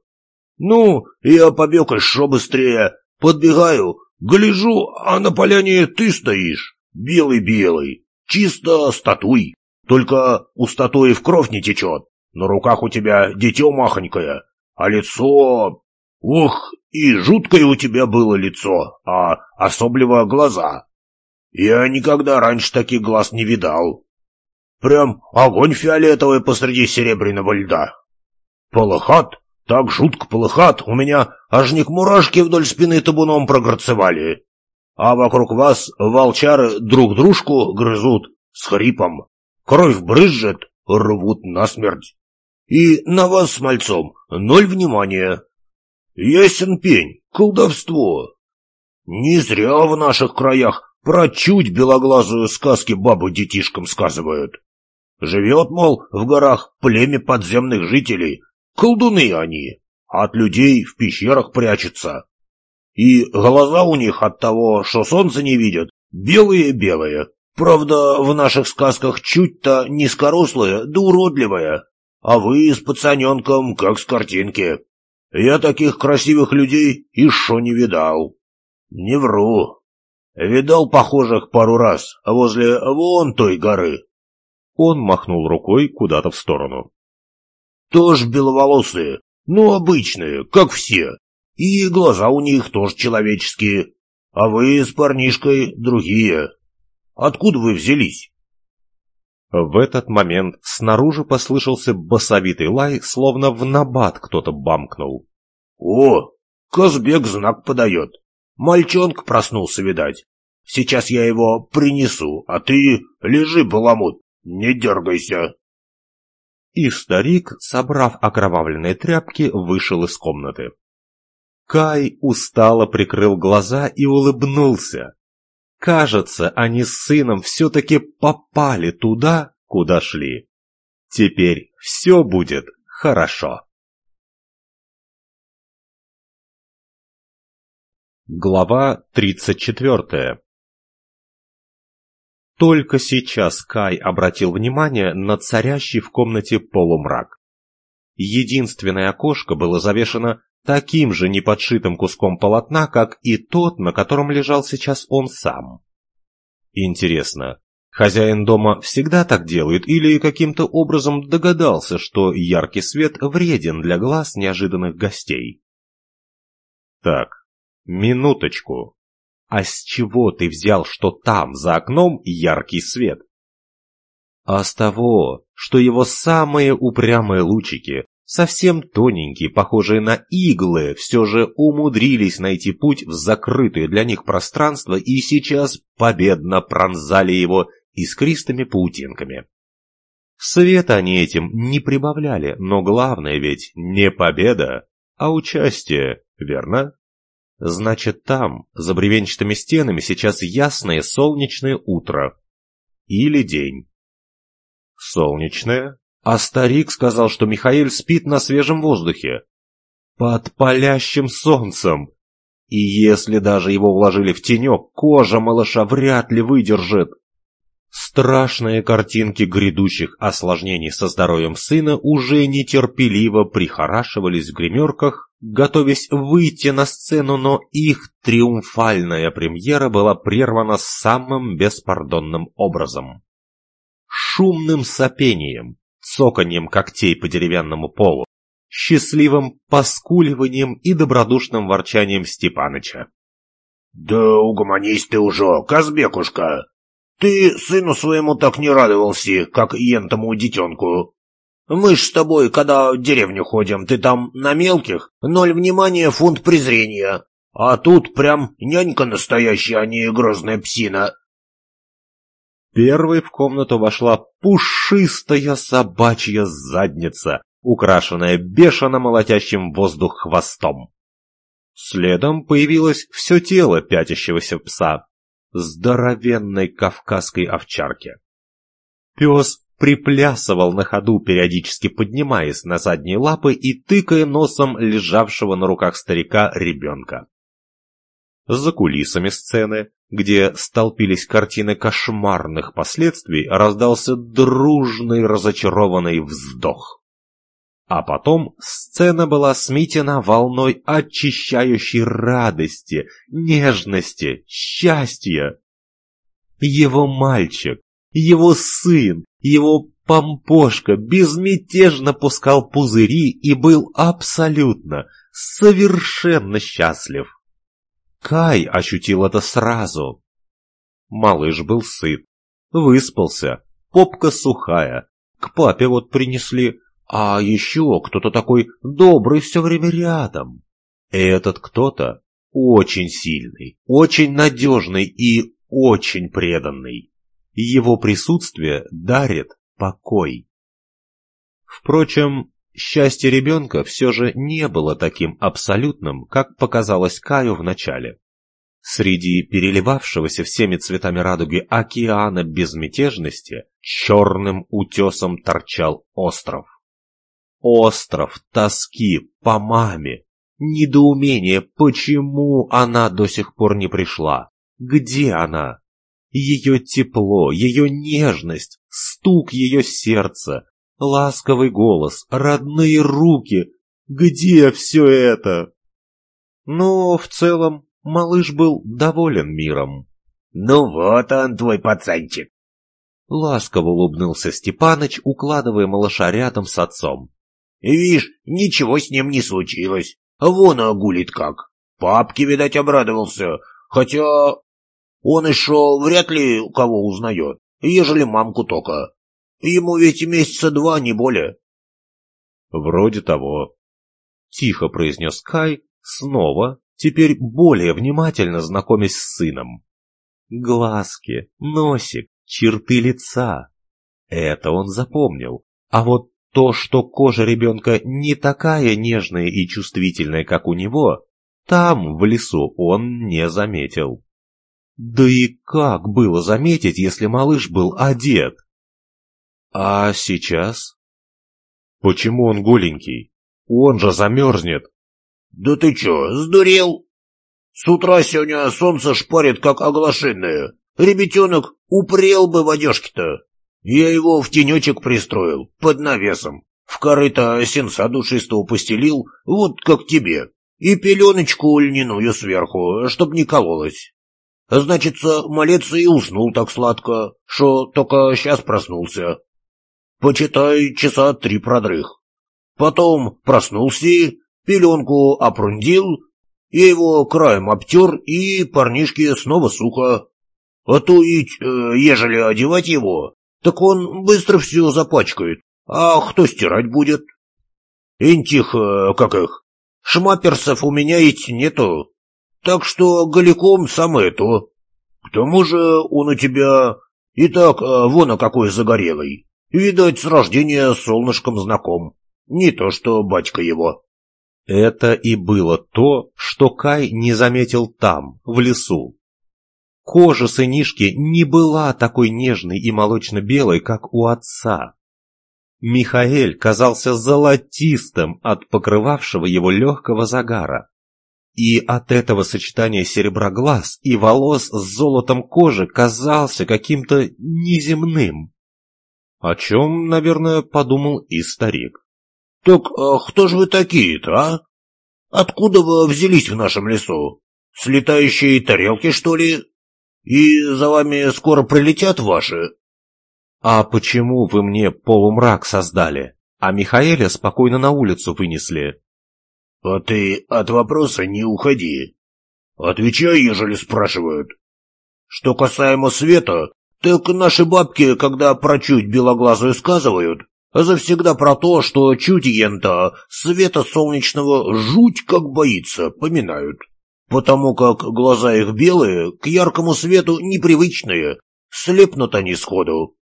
Ну, я побег еще быстрее, подбегаю, гляжу, а на поляне ты стоишь, белый-белый, чисто статуй. Только у статуи в кровь не течет, на руках у тебя дитё махонькое, а лицо Ох, и жуткое у тебя было лицо, а особливо глаза. Я никогда раньше таких глаз не видал. Прям огонь фиолетовый посреди серебряного льда. Полыхат, так жутко полыхат, у меня аж не мурашки вдоль спины табуном прогорцевали. А вокруг вас волчары друг дружку грызут с хрипом. Кровь брызжет, рвут насмерть. И на вас с мальцом ноль внимания. Ясен пень, колдовство. Не зря в наших краях про чуть белоглазую сказки бабы детишкам сказывают. Живет, мол, в горах племя подземных жителей, колдуны они, от людей в пещерах прячутся. И глаза у них от того, что солнце не видят, белые-белые. Правда, в наших сказках чуть-то низкорослые да уродливые, а вы с пацаненком как с картинки. Я таких красивых людей еще не видал. Не вру. Видал похожих пару раз возле вон той горы. Он махнул рукой куда-то в сторону. Тоже беловолосые, ну обычные, как все. И глаза у них тоже человеческие. А вы с парнишкой другие. Откуда вы взялись? В этот момент снаружи послышался басовитый лай, словно в набат кто-то бамкнул. «О, Казбек знак подает. Мальчонка проснулся, видать. Сейчас я его принесу, а ты лежи, баламут, не дергайся». И старик, собрав окровавленные тряпки, вышел из комнаты. Кай устало прикрыл глаза и улыбнулся. Кажется, они с сыном все-таки попали туда, куда шли. Теперь все будет хорошо. Глава 34 Только сейчас Кай обратил внимание на царящий в комнате полумрак. Единственное окошко было завешено таким же неподшитым куском полотна, как и тот, на котором лежал сейчас он сам. Интересно, хозяин дома всегда так делает или каким-то образом догадался, что яркий свет вреден для глаз неожиданных гостей? Так, минуточку. А с чего ты взял, что там, за окном, яркий свет? А с того, что его самые упрямые лучики, совсем тоненькие, похожие на иглы, все же умудрились найти путь в закрытое для них пространство и сейчас победно пронзали его искристыми паутинками. Света они этим не прибавляли, но главное ведь не победа, а участие, верно? Значит, там, за бревенчатыми стенами, сейчас ясное солнечное утро. Или день. Солнечное? А старик сказал, что Михаил спит на свежем воздухе. Под палящим солнцем. И если даже его вложили в тенек, кожа малыша вряд ли выдержит. Страшные картинки грядущих осложнений со здоровьем сына уже нетерпеливо прихорашивались в гримерках, готовясь выйти на сцену, но их триумфальная премьера была прервана самым беспардонным образом. Шумным сопением, цоканьем когтей по деревянному полу, счастливым поскуливанием и добродушным ворчанием Степаныча. «Да угомонись ты уже, Казбекушка! Ты сыну своему так не радовался, как ентому детенку. Мы ж с тобой, когда в деревню ходим, ты там на мелких, ноль внимания, фунт презрения. А тут прям нянька настоящая, а не грозная псина. Первой в комнату вошла пушистая собачья задница, украшенная бешено молотящим воздух хвостом. Следом появилось все тело пятящегося пса, здоровенной кавказской овчарки. Пес приплясывал на ходу, периодически поднимаясь на задние лапы и тыкая носом лежавшего на руках старика ребенка. За кулисами сцены где столпились картины кошмарных последствий, раздался дружный разочарованный вздох. А потом сцена была сметена волной очищающей радости, нежности, счастья. Его мальчик, его сын, его помпошка безмятежно пускал пузыри и был абсолютно, совершенно счастлив. Кай ощутил это сразу. Малыш был сыт, выспался, попка сухая, к папе вот принесли, а еще кто-то такой добрый все время рядом. Этот кто-то очень сильный, очень надежный и очень преданный. Его присутствие дарит покой. Впрочем, Счастье ребенка все же не было таким абсолютным, как показалось Каю вначале. Среди переливавшегося всеми цветами радуги океана безмятежности черным утесом торчал остров. Остров тоски по маме, недоумение, почему она до сих пор не пришла, где она. Ее тепло, ее нежность, стук ее сердца, ласковый голос, родные руки. Где все это? Но в целом малыш был доволен миром. «Ну вот он, твой пацанчик!» Ласково улыбнулся Степаныч, укладывая малыша рядом с отцом. «Вишь, ничего с ним не случилось. Вон огулит как. Папке, видать, обрадовался. Хотя он еще вряд ли кого узнает, ежели мамку только. Ему ведь месяца два, не более. Вроде того. Тихо произнес Кай, снова, теперь более внимательно знакомясь с сыном. Глазки, носик, черты лица. Это он запомнил. А вот то, что кожа ребенка не такая нежная и чувствительная, как у него, там, в лесу, он не заметил. Да и как было заметить, если малыш был одет? А сейчас? Почему он голенький? Он же замерзнет. Да ты чё, сдурел? С утра сегодня солнце шпарит, как оглашенное. Ребятенок упрел бы в одежке-то. Я его в тенечек пристроил, под навесом. В корыто сенца душистого постелил, вот как тебе, и пеленочку льняную сверху, чтоб не кололась. Значится, малец и уснул так сладко, что только сейчас проснулся. Почитай, часа три продрых. Потом проснулся, пеленку опрундил, я его краем обтер, и парнишке снова сухо. А то ведь, э, ежели одевать его, так он быстро все запачкает. А кто стирать будет? Интих, э, как их, шмаперсов у меня ведь нету. Так что голиком самое то. К тому же он у тебя и так э, вон а какой загорелый. Видать, с рождения с солнышком знаком. Не то что батька его. Это и было то, что Кай не заметил там, в лесу. Кожа сынишки не была такой нежной и молочно-белой, как у отца. Михаэль казался золотистым от покрывавшего его легкого загара. И от этого сочетания серебра глаз и волос с золотом кожи казался каким-то неземным. О чем, наверное, подумал и старик. «Так а кто же вы такие-то, а? Откуда вы взялись в нашем лесу? С летающей тарелки, что ли? И за вами скоро прилетят ваши?» «А почему вы мне полумрак создали, а Михаэля спокойно на улицу вынесли?» «А ты от вопроса не уходи. Отвечай, ежели спрашивают. Что касаемо света, так наши бабки, когда про чуть белоглазую сказывают, завсегда про то, что чутьен-то света солнечного жуть как боится, поминают. Потому как глаза их белые, к яркому свету непривычные, слепнут они сходу.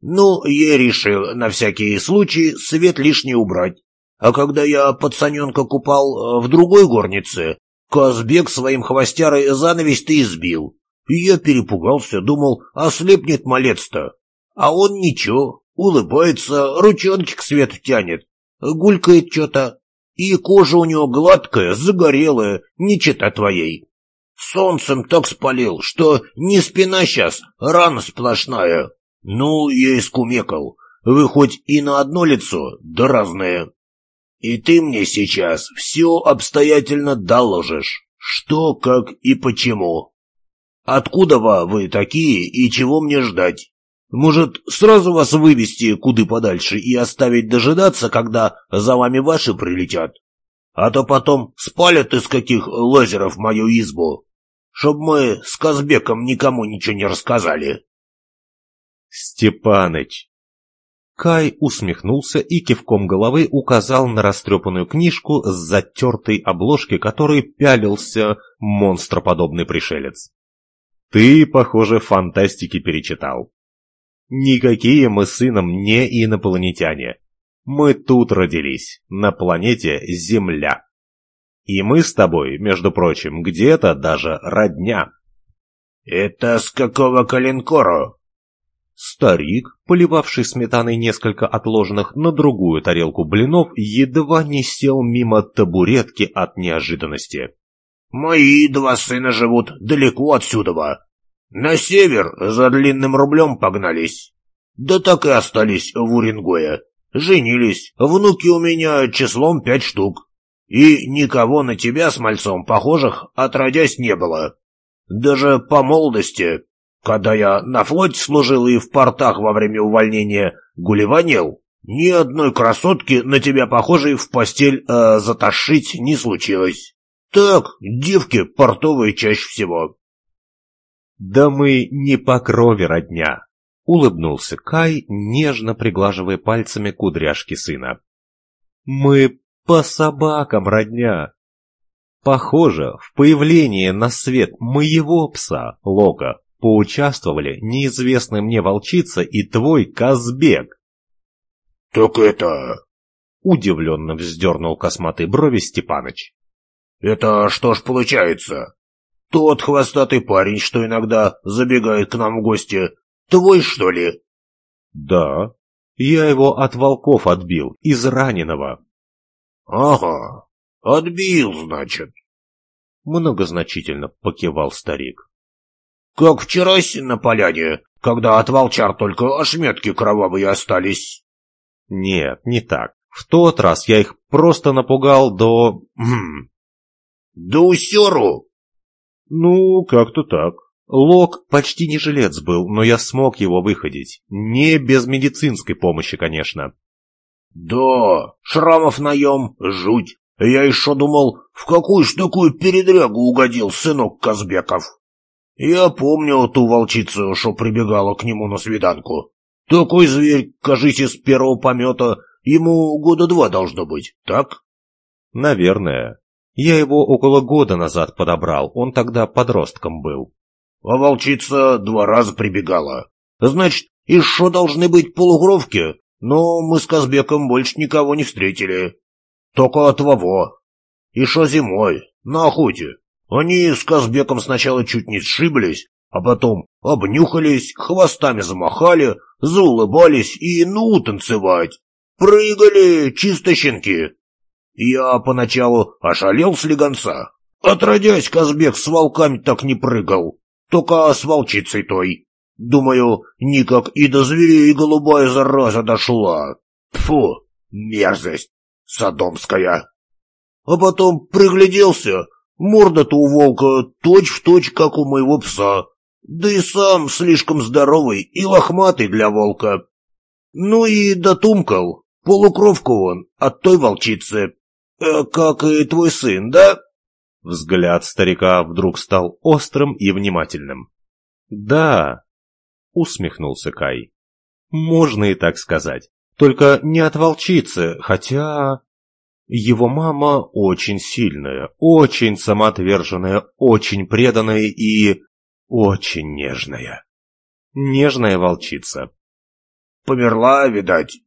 Ну, я решил на всякий случай свет лишний убрать. А когда я пацаненка купал в другой горнице, Казбек своим хвостярой занавесь-то избил. Я перепугался, думал, ослепнет малец-то. А он ничего, улыбается, ручонки к свету тянет, гулькает что-то, и кожа у него гладкая, загорелая, не чита твоей. Солнцем так спалил, что не спина сейчас, рана сплошная. Ну, я искумекал, вы хоть и на одно лицо, да разное. И ты мне сейчас все обстоятельно доложишь, что, как и почему. Откуда вы такие и чего мне ждать? Может, сразу вас вывести куды подальше и оставить дожидаться, когда за вами ваши прилетят? А то потом спалят из каких лазеров мою избу, чтоб мы с Казбеком никому ничего не рассказали. Степаныч. Кай усмехнулся и кивком головы указал на растрепанную книжку с затертой обложки, которой пялился монстроподобный пришелец. Ты, похоже, фантастики перечитал. Никакие мы с сыном не инопланетяне. Мы тут родились, на планете Земля. И мы с тобой, между прочим, где-то даже родня. «Это с какого калинкора?» Старик, поливавший сметаной несколько отложенных на другую тарелку блинов, едва не сел мимо табуретки от неожиданности. «Мои два сына живут далеко отсюда. На север за длинным рублем погнались. Да так и остались в Уренгое. Женились. Внуки у меня числом пять штук. И никого на тебя с мальцом похожих отродясь не было. Даже по молодости, когда я на флоте служил и в портах во время увольнения гулеванил, ни одной красотки на тебя похожей в постель э, затащить не случилось. Так, девки портовые чаще всего. «Да мы не по крови родня», — улыбнулся Кай, нежно приглаживая пальцами кудряшки сына. «Мы по собакам родня. Похоже, в появлении на свет моего пса, Лока, поучаствовали неизвестная мне волчица и твой Казбек». «Так это...» — удивленно вздернул косматый брови Степаныч. «Это что ж получается? Тот хвостатый парень, что иногда забегает к нам в гости, твой, что ли? Да, я его от волков отбил, из раненого. Ага, отбил, значит. Многозначительно покивал старик. Как вчера на поляне, когда от волчар только ошметки кровавые остались. Нет, не так. В тот раз я их просто напугал до... Хм, «Да усеру!» Ну, как-то так. Лок почти не жилец был, но я смог его выходить. Не без медицинской помощи, конечно. «Да, шрамов наем, жуть. Я еще думал, в какую ж такую передрягу угодил сынок Казбеков. Я помню ту волчицу, что прибегала к нему на свиданку. Такой зверь, кажись, из первого помета, ему года два должно быть, так?» Наверное. Я его около года назад подобрал, он тогда подростком был. А волчица два раза прибегала. Значит, еще должны быть полугровки, но мы с Казбеком больше никого не встретили. Только от Ваво. Еще зимой, на охоте. Они с Казбеком сначала чуть не сшиблись, а потом обнюхались, хвостами замахали, заулыбались и ну танцевать. Прыгали чисто щенки. Я поначалу ошалел с легонца. Отродясь, Казбек с волками так не прыгал, только с волчицей той. Думаю, никак и до зверей голубая зараза дошла. Фу, мерзость садомская. А потом пригляделся, морда-то у волка точь-в-точь, точь, как у моего пса. Да и сам слишком здоровый и лохматый для волка. Ну и дотумкал, полукровку он от той волчицы. Э, как и твой сын, да? Взгляд старика вдруг стал острым и внимательным. «Да», — усмехнулся Кай. «Можно и так сказать. Только не от волчицы, хотя...» Его мама очень сильная, очень самоотверженная, очень преданная и... очень нежная. Нежная волчица. «Померла, видать?»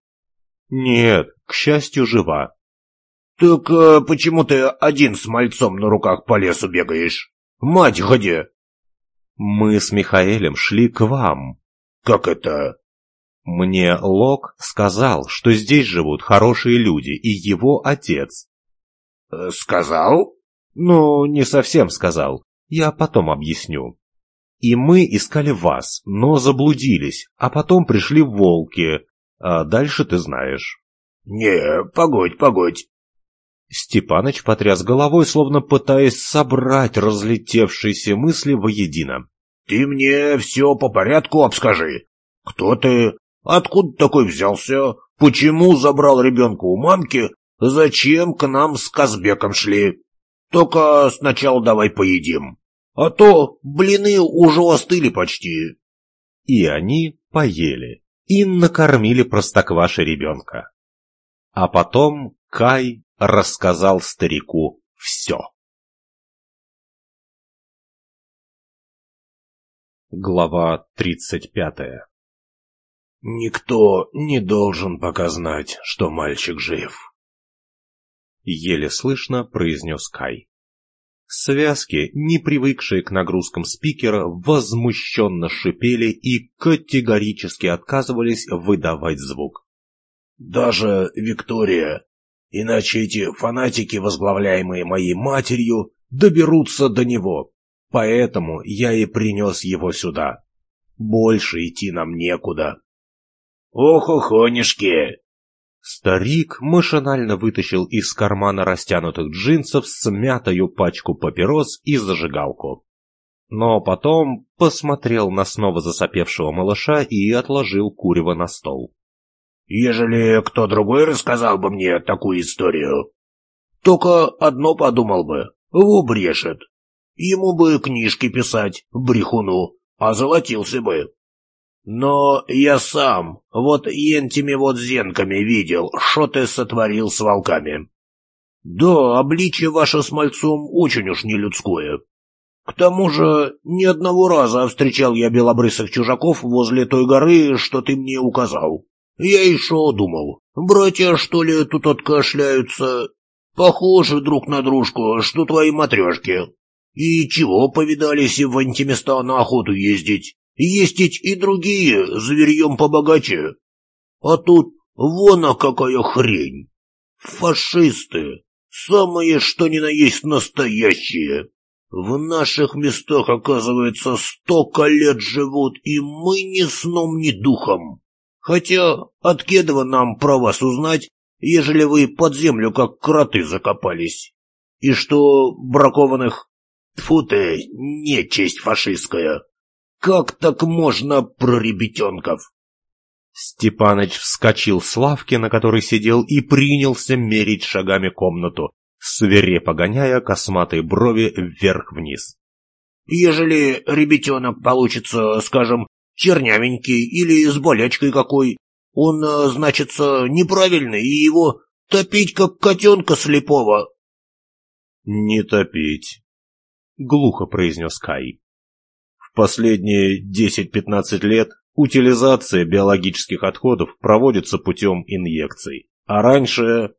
«Нет, к счастью, жива. «Так а почему ты один с мальцом на руках по лесу бегаешь? Мать где?» «Мы с Михаэлем шли к вам». «Как это?» «Мне Лок сказал, что здесь живут хорошие люди, и его отец». Э, «Сказал?» «Ну, не совсем сказал. Я потом объясню». «И мы искали вас, но заблудились, а потом пришли волки. А дальше ты знаешь». «Не, погодь, погодь. Степаныч потряс головой, словно пытаясь собрать разлетевшиеся мысли воедино. «Ты мне все по порядку обскажи. Кто ты? Откуда такой взялся? Почему забрал ребенка у мамки? Зачем к нам с Казбеком шли? Только сначала давай поедим. А то блины уже остыли почти». И они поели и накормили простокваши ребенка. А потом Кай рассказал старику все. Глава тридцать пятая «Никто не должен пока знать, что мальчик жив», — еле слышно произнес Кай. Связки, не привыкшие к нагрузкам спикера, возмущенно шипели и категорически отказывались выдавать звук. «Даже Виктория, Иначе эти фанатики, возглавляемые моей матерью, доберутся до него. Поэтому я и принес его сюда. Больше идти нам некуда. Ох, охонишки! Старик машинально вытащил из кармана растянутых джинсов смятую пачку папирос и зажигалку. Но потом посмотрел на снова засопевшего малыша и отложил курево на стол. Ежели кто другой рассказал бы мне такую историю, только одно подумал бы, брешет. Ему бы книжки писать, брехуну, а золотился бы. Но я сам вот ентими вот зенками видел, что ты сотворил с волками. Да, обличие ваше с мальцом очень уж не людское. К тому же ни одного раза встречал я белобрысых чужаков возле той горы, что ты мне указал. Я еще думал, братья, что ли, тут откашляются? Похожи друг на дружку, что твои матрешки. И чего повидались в антиместа на охоту ездить? Ездить и другие, зверьем побогаче. А тут вон а какая хрень. Фашисты. Самые что ни на есть настоящие. В наших местах, оказывается, столько лет живут, и мы ни сном, ни духом. Хотя от Кедова нам про вас узнать, ежели вы под землю как кроты закопались. И что бракованных... Тьфу ты, нечесть фашистская. Как так можно про ребятенков? Степаныч вскочил с лавки, на которой сидел, и принялся мерить шагами комнату, свирепо гоняя косматые брови вверх-вниз. «Ежели ребятенок получится, скажем, чернявенький или с болячкой какой, он, э, значится, неправильный, и его топить, как котенка слепого». «Не топить», — глухо произнес Кай. «В последние 10-15 лет утилизация биологических отходов проводится путем инъекций, а раньше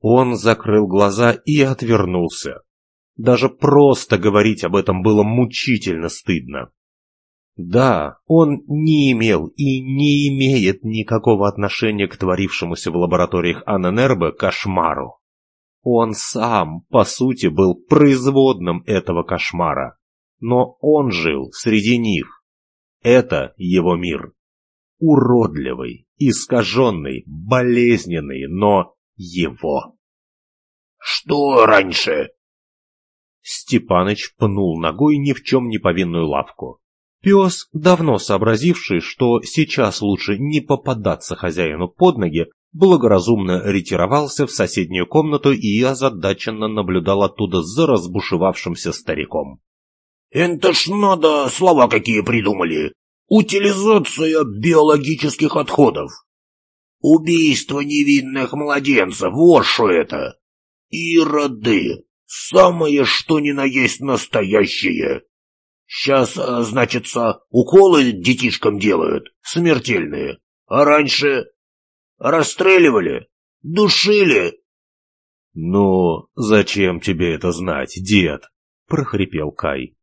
он закрыл глаза и отвернулся. Даже просто говорить об этом было мучительно стыдно. Да, он не имел и не имеет никакого отношения к творившемуся в лабораториях Анненербе кошмару. Он сам, по сути, был производным этого кошмара. Но он жил среди них. Это его мир. Уродливый, искаженный, болезненный, но его. «Что раньше?» Степаныч пнул ногой ни в чем не повинную лавку. Пес, давно сообразивший, что сейчас лучше не попадаться хозяину под ноги, благоразумно ретировался в соседнюю комнату и озадаченно наблюдал оттуда за разбушевавшимся стариком. «Это ж надо слова какие придумали! Утилизация биологических отходов! Убийство невинных младенцев, вот что это! Ироды! Самое что ни на есть настоящее! Сейчас, а, значится, уколы детишкам делают, смертельные, а раньше расстреливали, душили!» «Ну, зачем тебе это знать, дед?» — прохрипел Кай.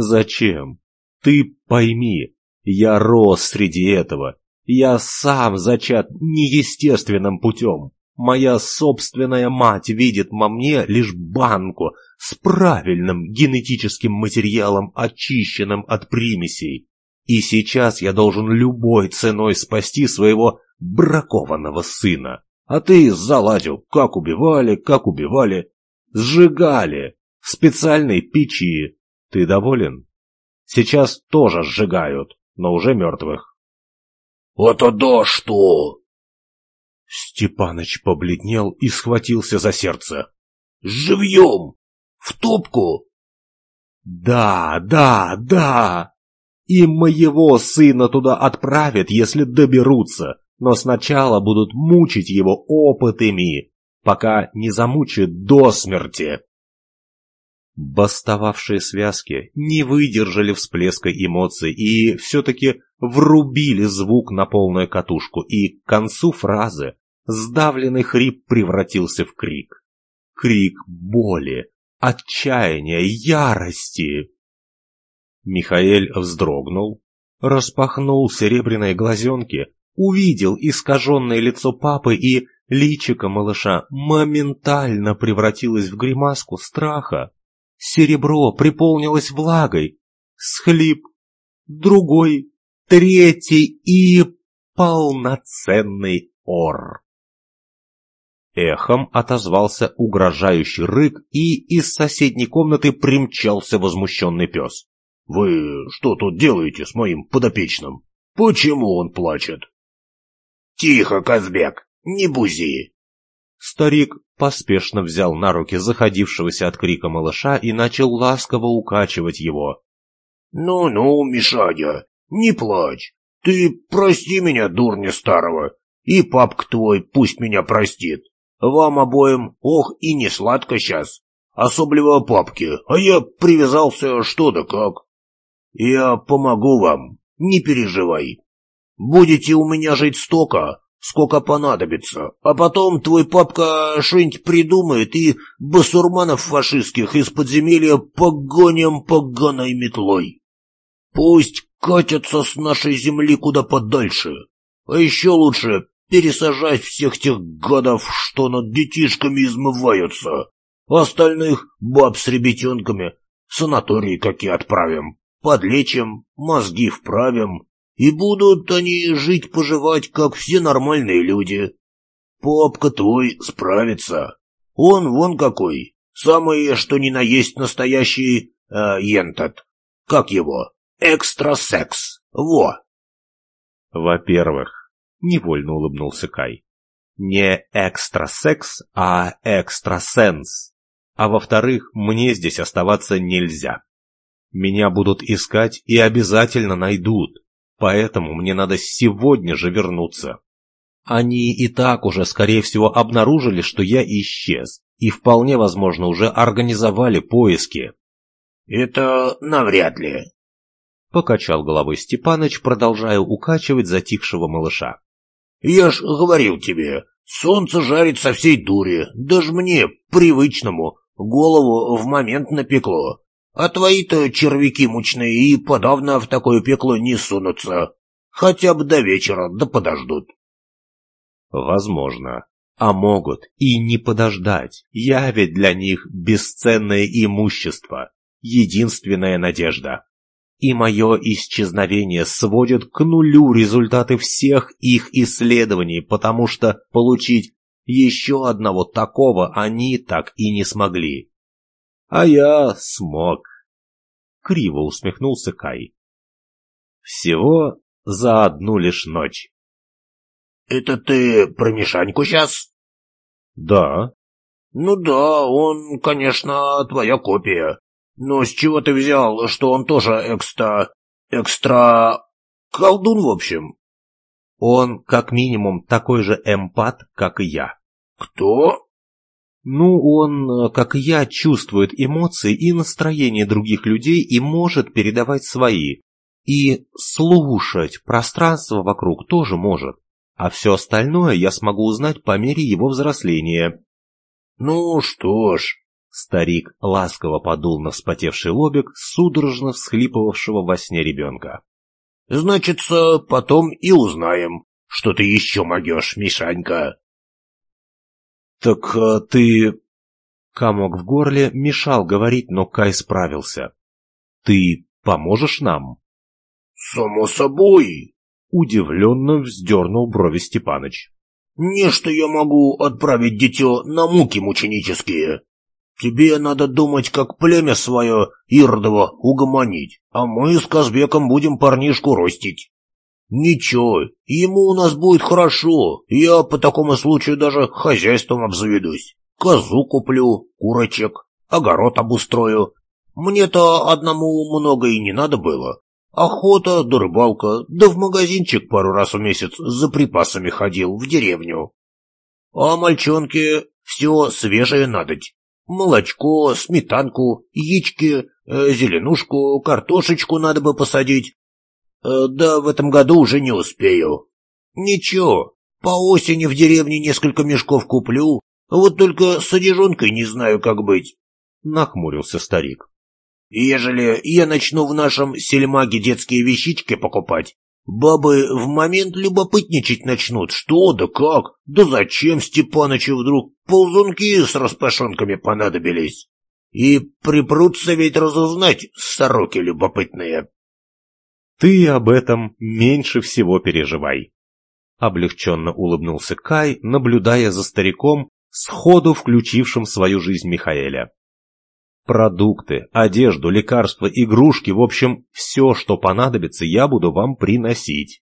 «Зачем? Ты пойми, я рос среди этого, я сам зачат неестественным путем. Моя собственная мать видит во мне лишь банку с правильным генетическим материалом, очищенным от примесей. И сейчас я должен любой ценой спасти своего бракованного сына. А ты заладил, как убивали, как убивали. Сжигали в специальной печи. Ты доволен? Сейчас тоже сжигают, но уже мертвых. «Это да что?» Степаныч побледнел и схватился за сердце. «Живьем! В топку!» «Да, да, да! И моего сына туда отправят, если доберутся, но сначала будут мучить его опытами, пока не замучают до смерти!» Бастовавшие связки не выдержали всплеска эмоций и все-таки врубили звук на полную катушку, и к концу фразы сдавленный хрип превратился в крик. Крик боли, отчаяния, ярости. Михаэль вздрогнул, распахнул серебряные глазенки, увидел искаженное лицо папы и личико малыша моментально превратилось в гримаску страха. Серебро приполнилось влагой. Схлип. Другой. Третий и полноценный ор. Эхом отозвался угрожающий рык, и из соседней комнаты примчался возмущенный пес. «Вы что тут делаете с моим подопечным? Почему он плачет?» «Тихо, Казбек, не бузи!» Старик поспешно взял на руки заходившегося от крика малыша и начал ласково укачивать его. «Ну-ну, Мишаня, не плачь. Ты прости меня, дурня старого, и папка твой пусть меня простит. Вам обоим, ох, и не сладко сейчас. Особливо папке, а я привязался что да как. Я помогу вам, не переживай. Будете у меня жить столько, сколько понадобится, а потом твой папка что-нибудь придумает и басурманов фашистских из подземелья погоним поганой метлой. Пусть катятся с нашей земли куда подальше, а еще лучше пересажать всех тех гадов, что над детишками измываются. Остальных баб с ребятенками в санатории какие отправим, подлечим, мозги вправим и будут они жить-поживать, как все нормальные люди. Попка твой справится. Он вон какой, самый, что ни на есть настоящий, э, ентот. Как его? Экстрасекс. Во. Во-первых, невольно улыбнулся Кай. Не экстрасекс, а экстрасенс. А во-вторых, мне здесь оставаться нельзя. Меня будут искать и обязательно найдут, поэтому мне надо сегодня же вернуться. Они и так уже, скорее всего, обнаружили, что я исчез, и вполне возможно уже организовали поиски. «Это навряд ли», — покачал головой Степаныч, продолжая укачивать затихшего малыша. «Я ж говорил тебе, солнце жарит со всей дури, даже мне, привычному, голову в момент напекло. А твои-то червяки мучные и подавно в такое пекло не сунутся. Хотя бы до вечера, да подождут. Возможно. А могут и не подождать. Я ведь для них бесценное имущество. Единственная надежда. И мое исчезновение сводит к нулю результаты всех их исследований, потому что получить еще одного такого они так и не смогли. А я смог. Криво усмехнулся Кай. Всего за одну лишь ночь. «Это ты про Мишаньку сейчас?» «Да». «Ну да, он, конечно, твоя копия. Но с чего ты взял, что он тоже экстра... экстра... колдун, в общем?» «Он, как минимум, такой же эмпат, как и я». «Кто?» Ну, он, как и я, чувствует эмоции и настроение других людей и может передавать свои. И слушать пространство вокруг тоже может а все остальное я смогу узнать по мере его взросления. «Ну что ж...» Старик ласково подул на вспотевший лобик судорожно всхлипывавшего во сне ребенка. «Значится, потом и узнаем, что ты еще могешь, Мишанька». «Так а ты...» Комок в горле мешал говорить, но Кай справился. «Ты поможешь нам?» «Само собой!» Удивленно вздернул брови Степаныч. «Не что я могу отправить дитё на муки мученические. Тебе надо думать, как племя свое Ирдово угомонить, а мы с Казбеком будем парнишку ростить. Ничего, ему у нас будет хорошо, я по такому случаю даже хозяйством обзаведусь. Козу куплю, курочек, огород обустрою. Мне-то одному много и не надо было, Охота да рыбалка, да в магазинчик пару раз в месяц за припасами ходил в деревню. А мальчонке все свежее надоть. Молочко, сметанку, яички, э, зеленушку, картошечку надо бы посадить. Э, да в этом году уже не успею. Ничего, по осени в деревне несколько мешков куплю, вот только с одежонкой не знаю, как быть. Нахмурился старик. Ежели я начну в нашем сельмаге детские вещички покупать, бабы в момент любопытничать начнут, что да как, да зачем Степанычу вдруг ползунки с распашонками понадобились. И припрутся ведь разузнать, сороки любопытные. Ты об этом меньше всего переживай. Облегченно улыбнулся Кай, наблюдая за стариком, сходу включившим в свою жизнь Михаэля. Продукты, одежду, лекарства, игрушки, в общем, все, что понадобится, я буду вам приносить.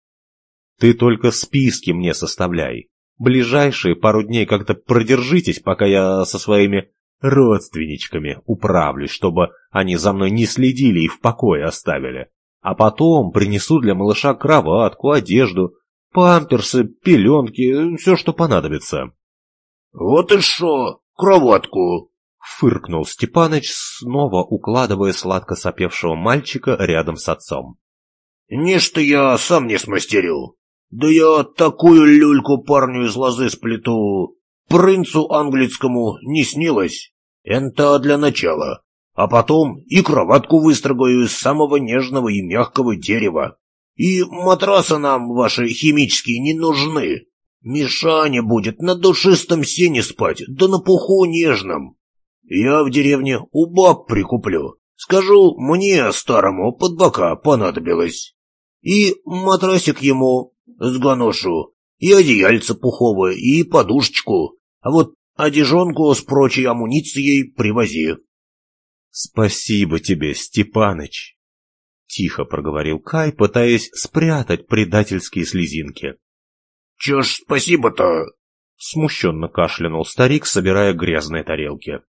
Ты только списки мне составляй. Ближайшие пару дней как-то продержитесь, пока я со своими родственничками управлюсь, чтобы они за мной не следили и в покое оставили. А потом принесу для малыша кроватку, одежду, памперсы, пеленки, все, что понадобится. — Вот и шо, кроватку, Фыркнул Степаныч, снова укладывая сладко сопевшего мальчика рядом с отцом. «Нечто я сам не смастерю. Да я такую люльку парню из лозы сплету. Принцу английскому не снилось. Это для начала. А потом и кроватку выстрогаю из самого нежного и мягкого дерева. И матрасы нам ваши химические не нужны. Мишаня будет на душистом сене спать, да на пуху нежном. Я в деревне у баб прикуплю. Скажу, мне, старому, под бока понадобилось. И матрасик ему сгоношу, и одеяльце пуховое, и подушечку. А вот одежонку с прочей амуницией привози. Спасибо тебе, Степаныч. Тихо проговорил Кай, пытаясь спрятать предательские слезинки. Чё ж спасибо-то? Смущенно кашлянул старик, собирая грязные тарелки.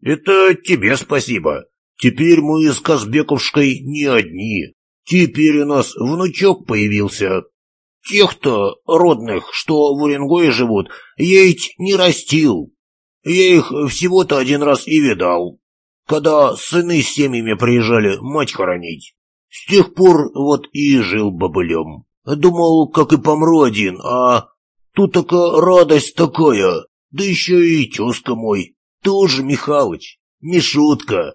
Это тебе спасибо. Теперь мы с Казбековшкой не одни. Теперь у нас внучок появился. Тех-то родных, что в Уренгое живут, я ведь не растил. Я их всего-то один раз и видал, когда сыны с семьями приезжали мать хоронить. С тех пор вот и жил бобылем. Думал, как и помру один, а тут такая радость такая, да еще и тезка мой, тоже Михалыч, не шутка.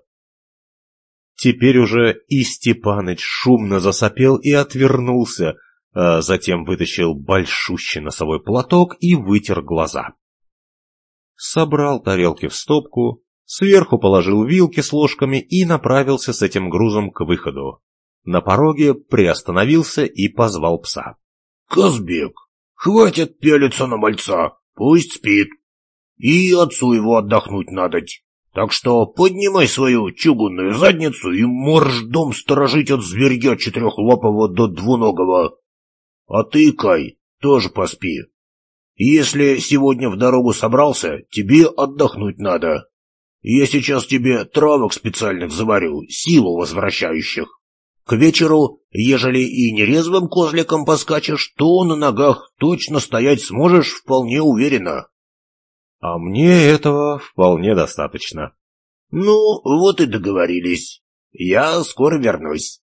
Теперь уже и Степаныч шумно засопел и отвернулся, а затем вытащил большущий носовой платок и вытер глаза. Собрал тарелки в стопку, сверху положил вилки с ложками и направился с этим грузом к выходу. На пороге приостановился и позвал пса. «Казбек, хватит пялиться на мальца, пусть спит. И отцу его отдохнуть надоть. Так что поднимай свою чугунную задницу и морж дом сторожить от зверья четырехлапого до двуногого. А ты, Кай, тоже поспи. Если сегодня в дорогу собрался, тебе отдохнуть надо. Я сейчас тебе травок специальных заварю, силу возвращающих. К вечеру, ежели и нерезвым козликом поскачешь, то на ногах точно стоять сможешь вполне уверенно. А мне этого вполне достаточно. Ну, вот и договорились. Я скоро вернусь.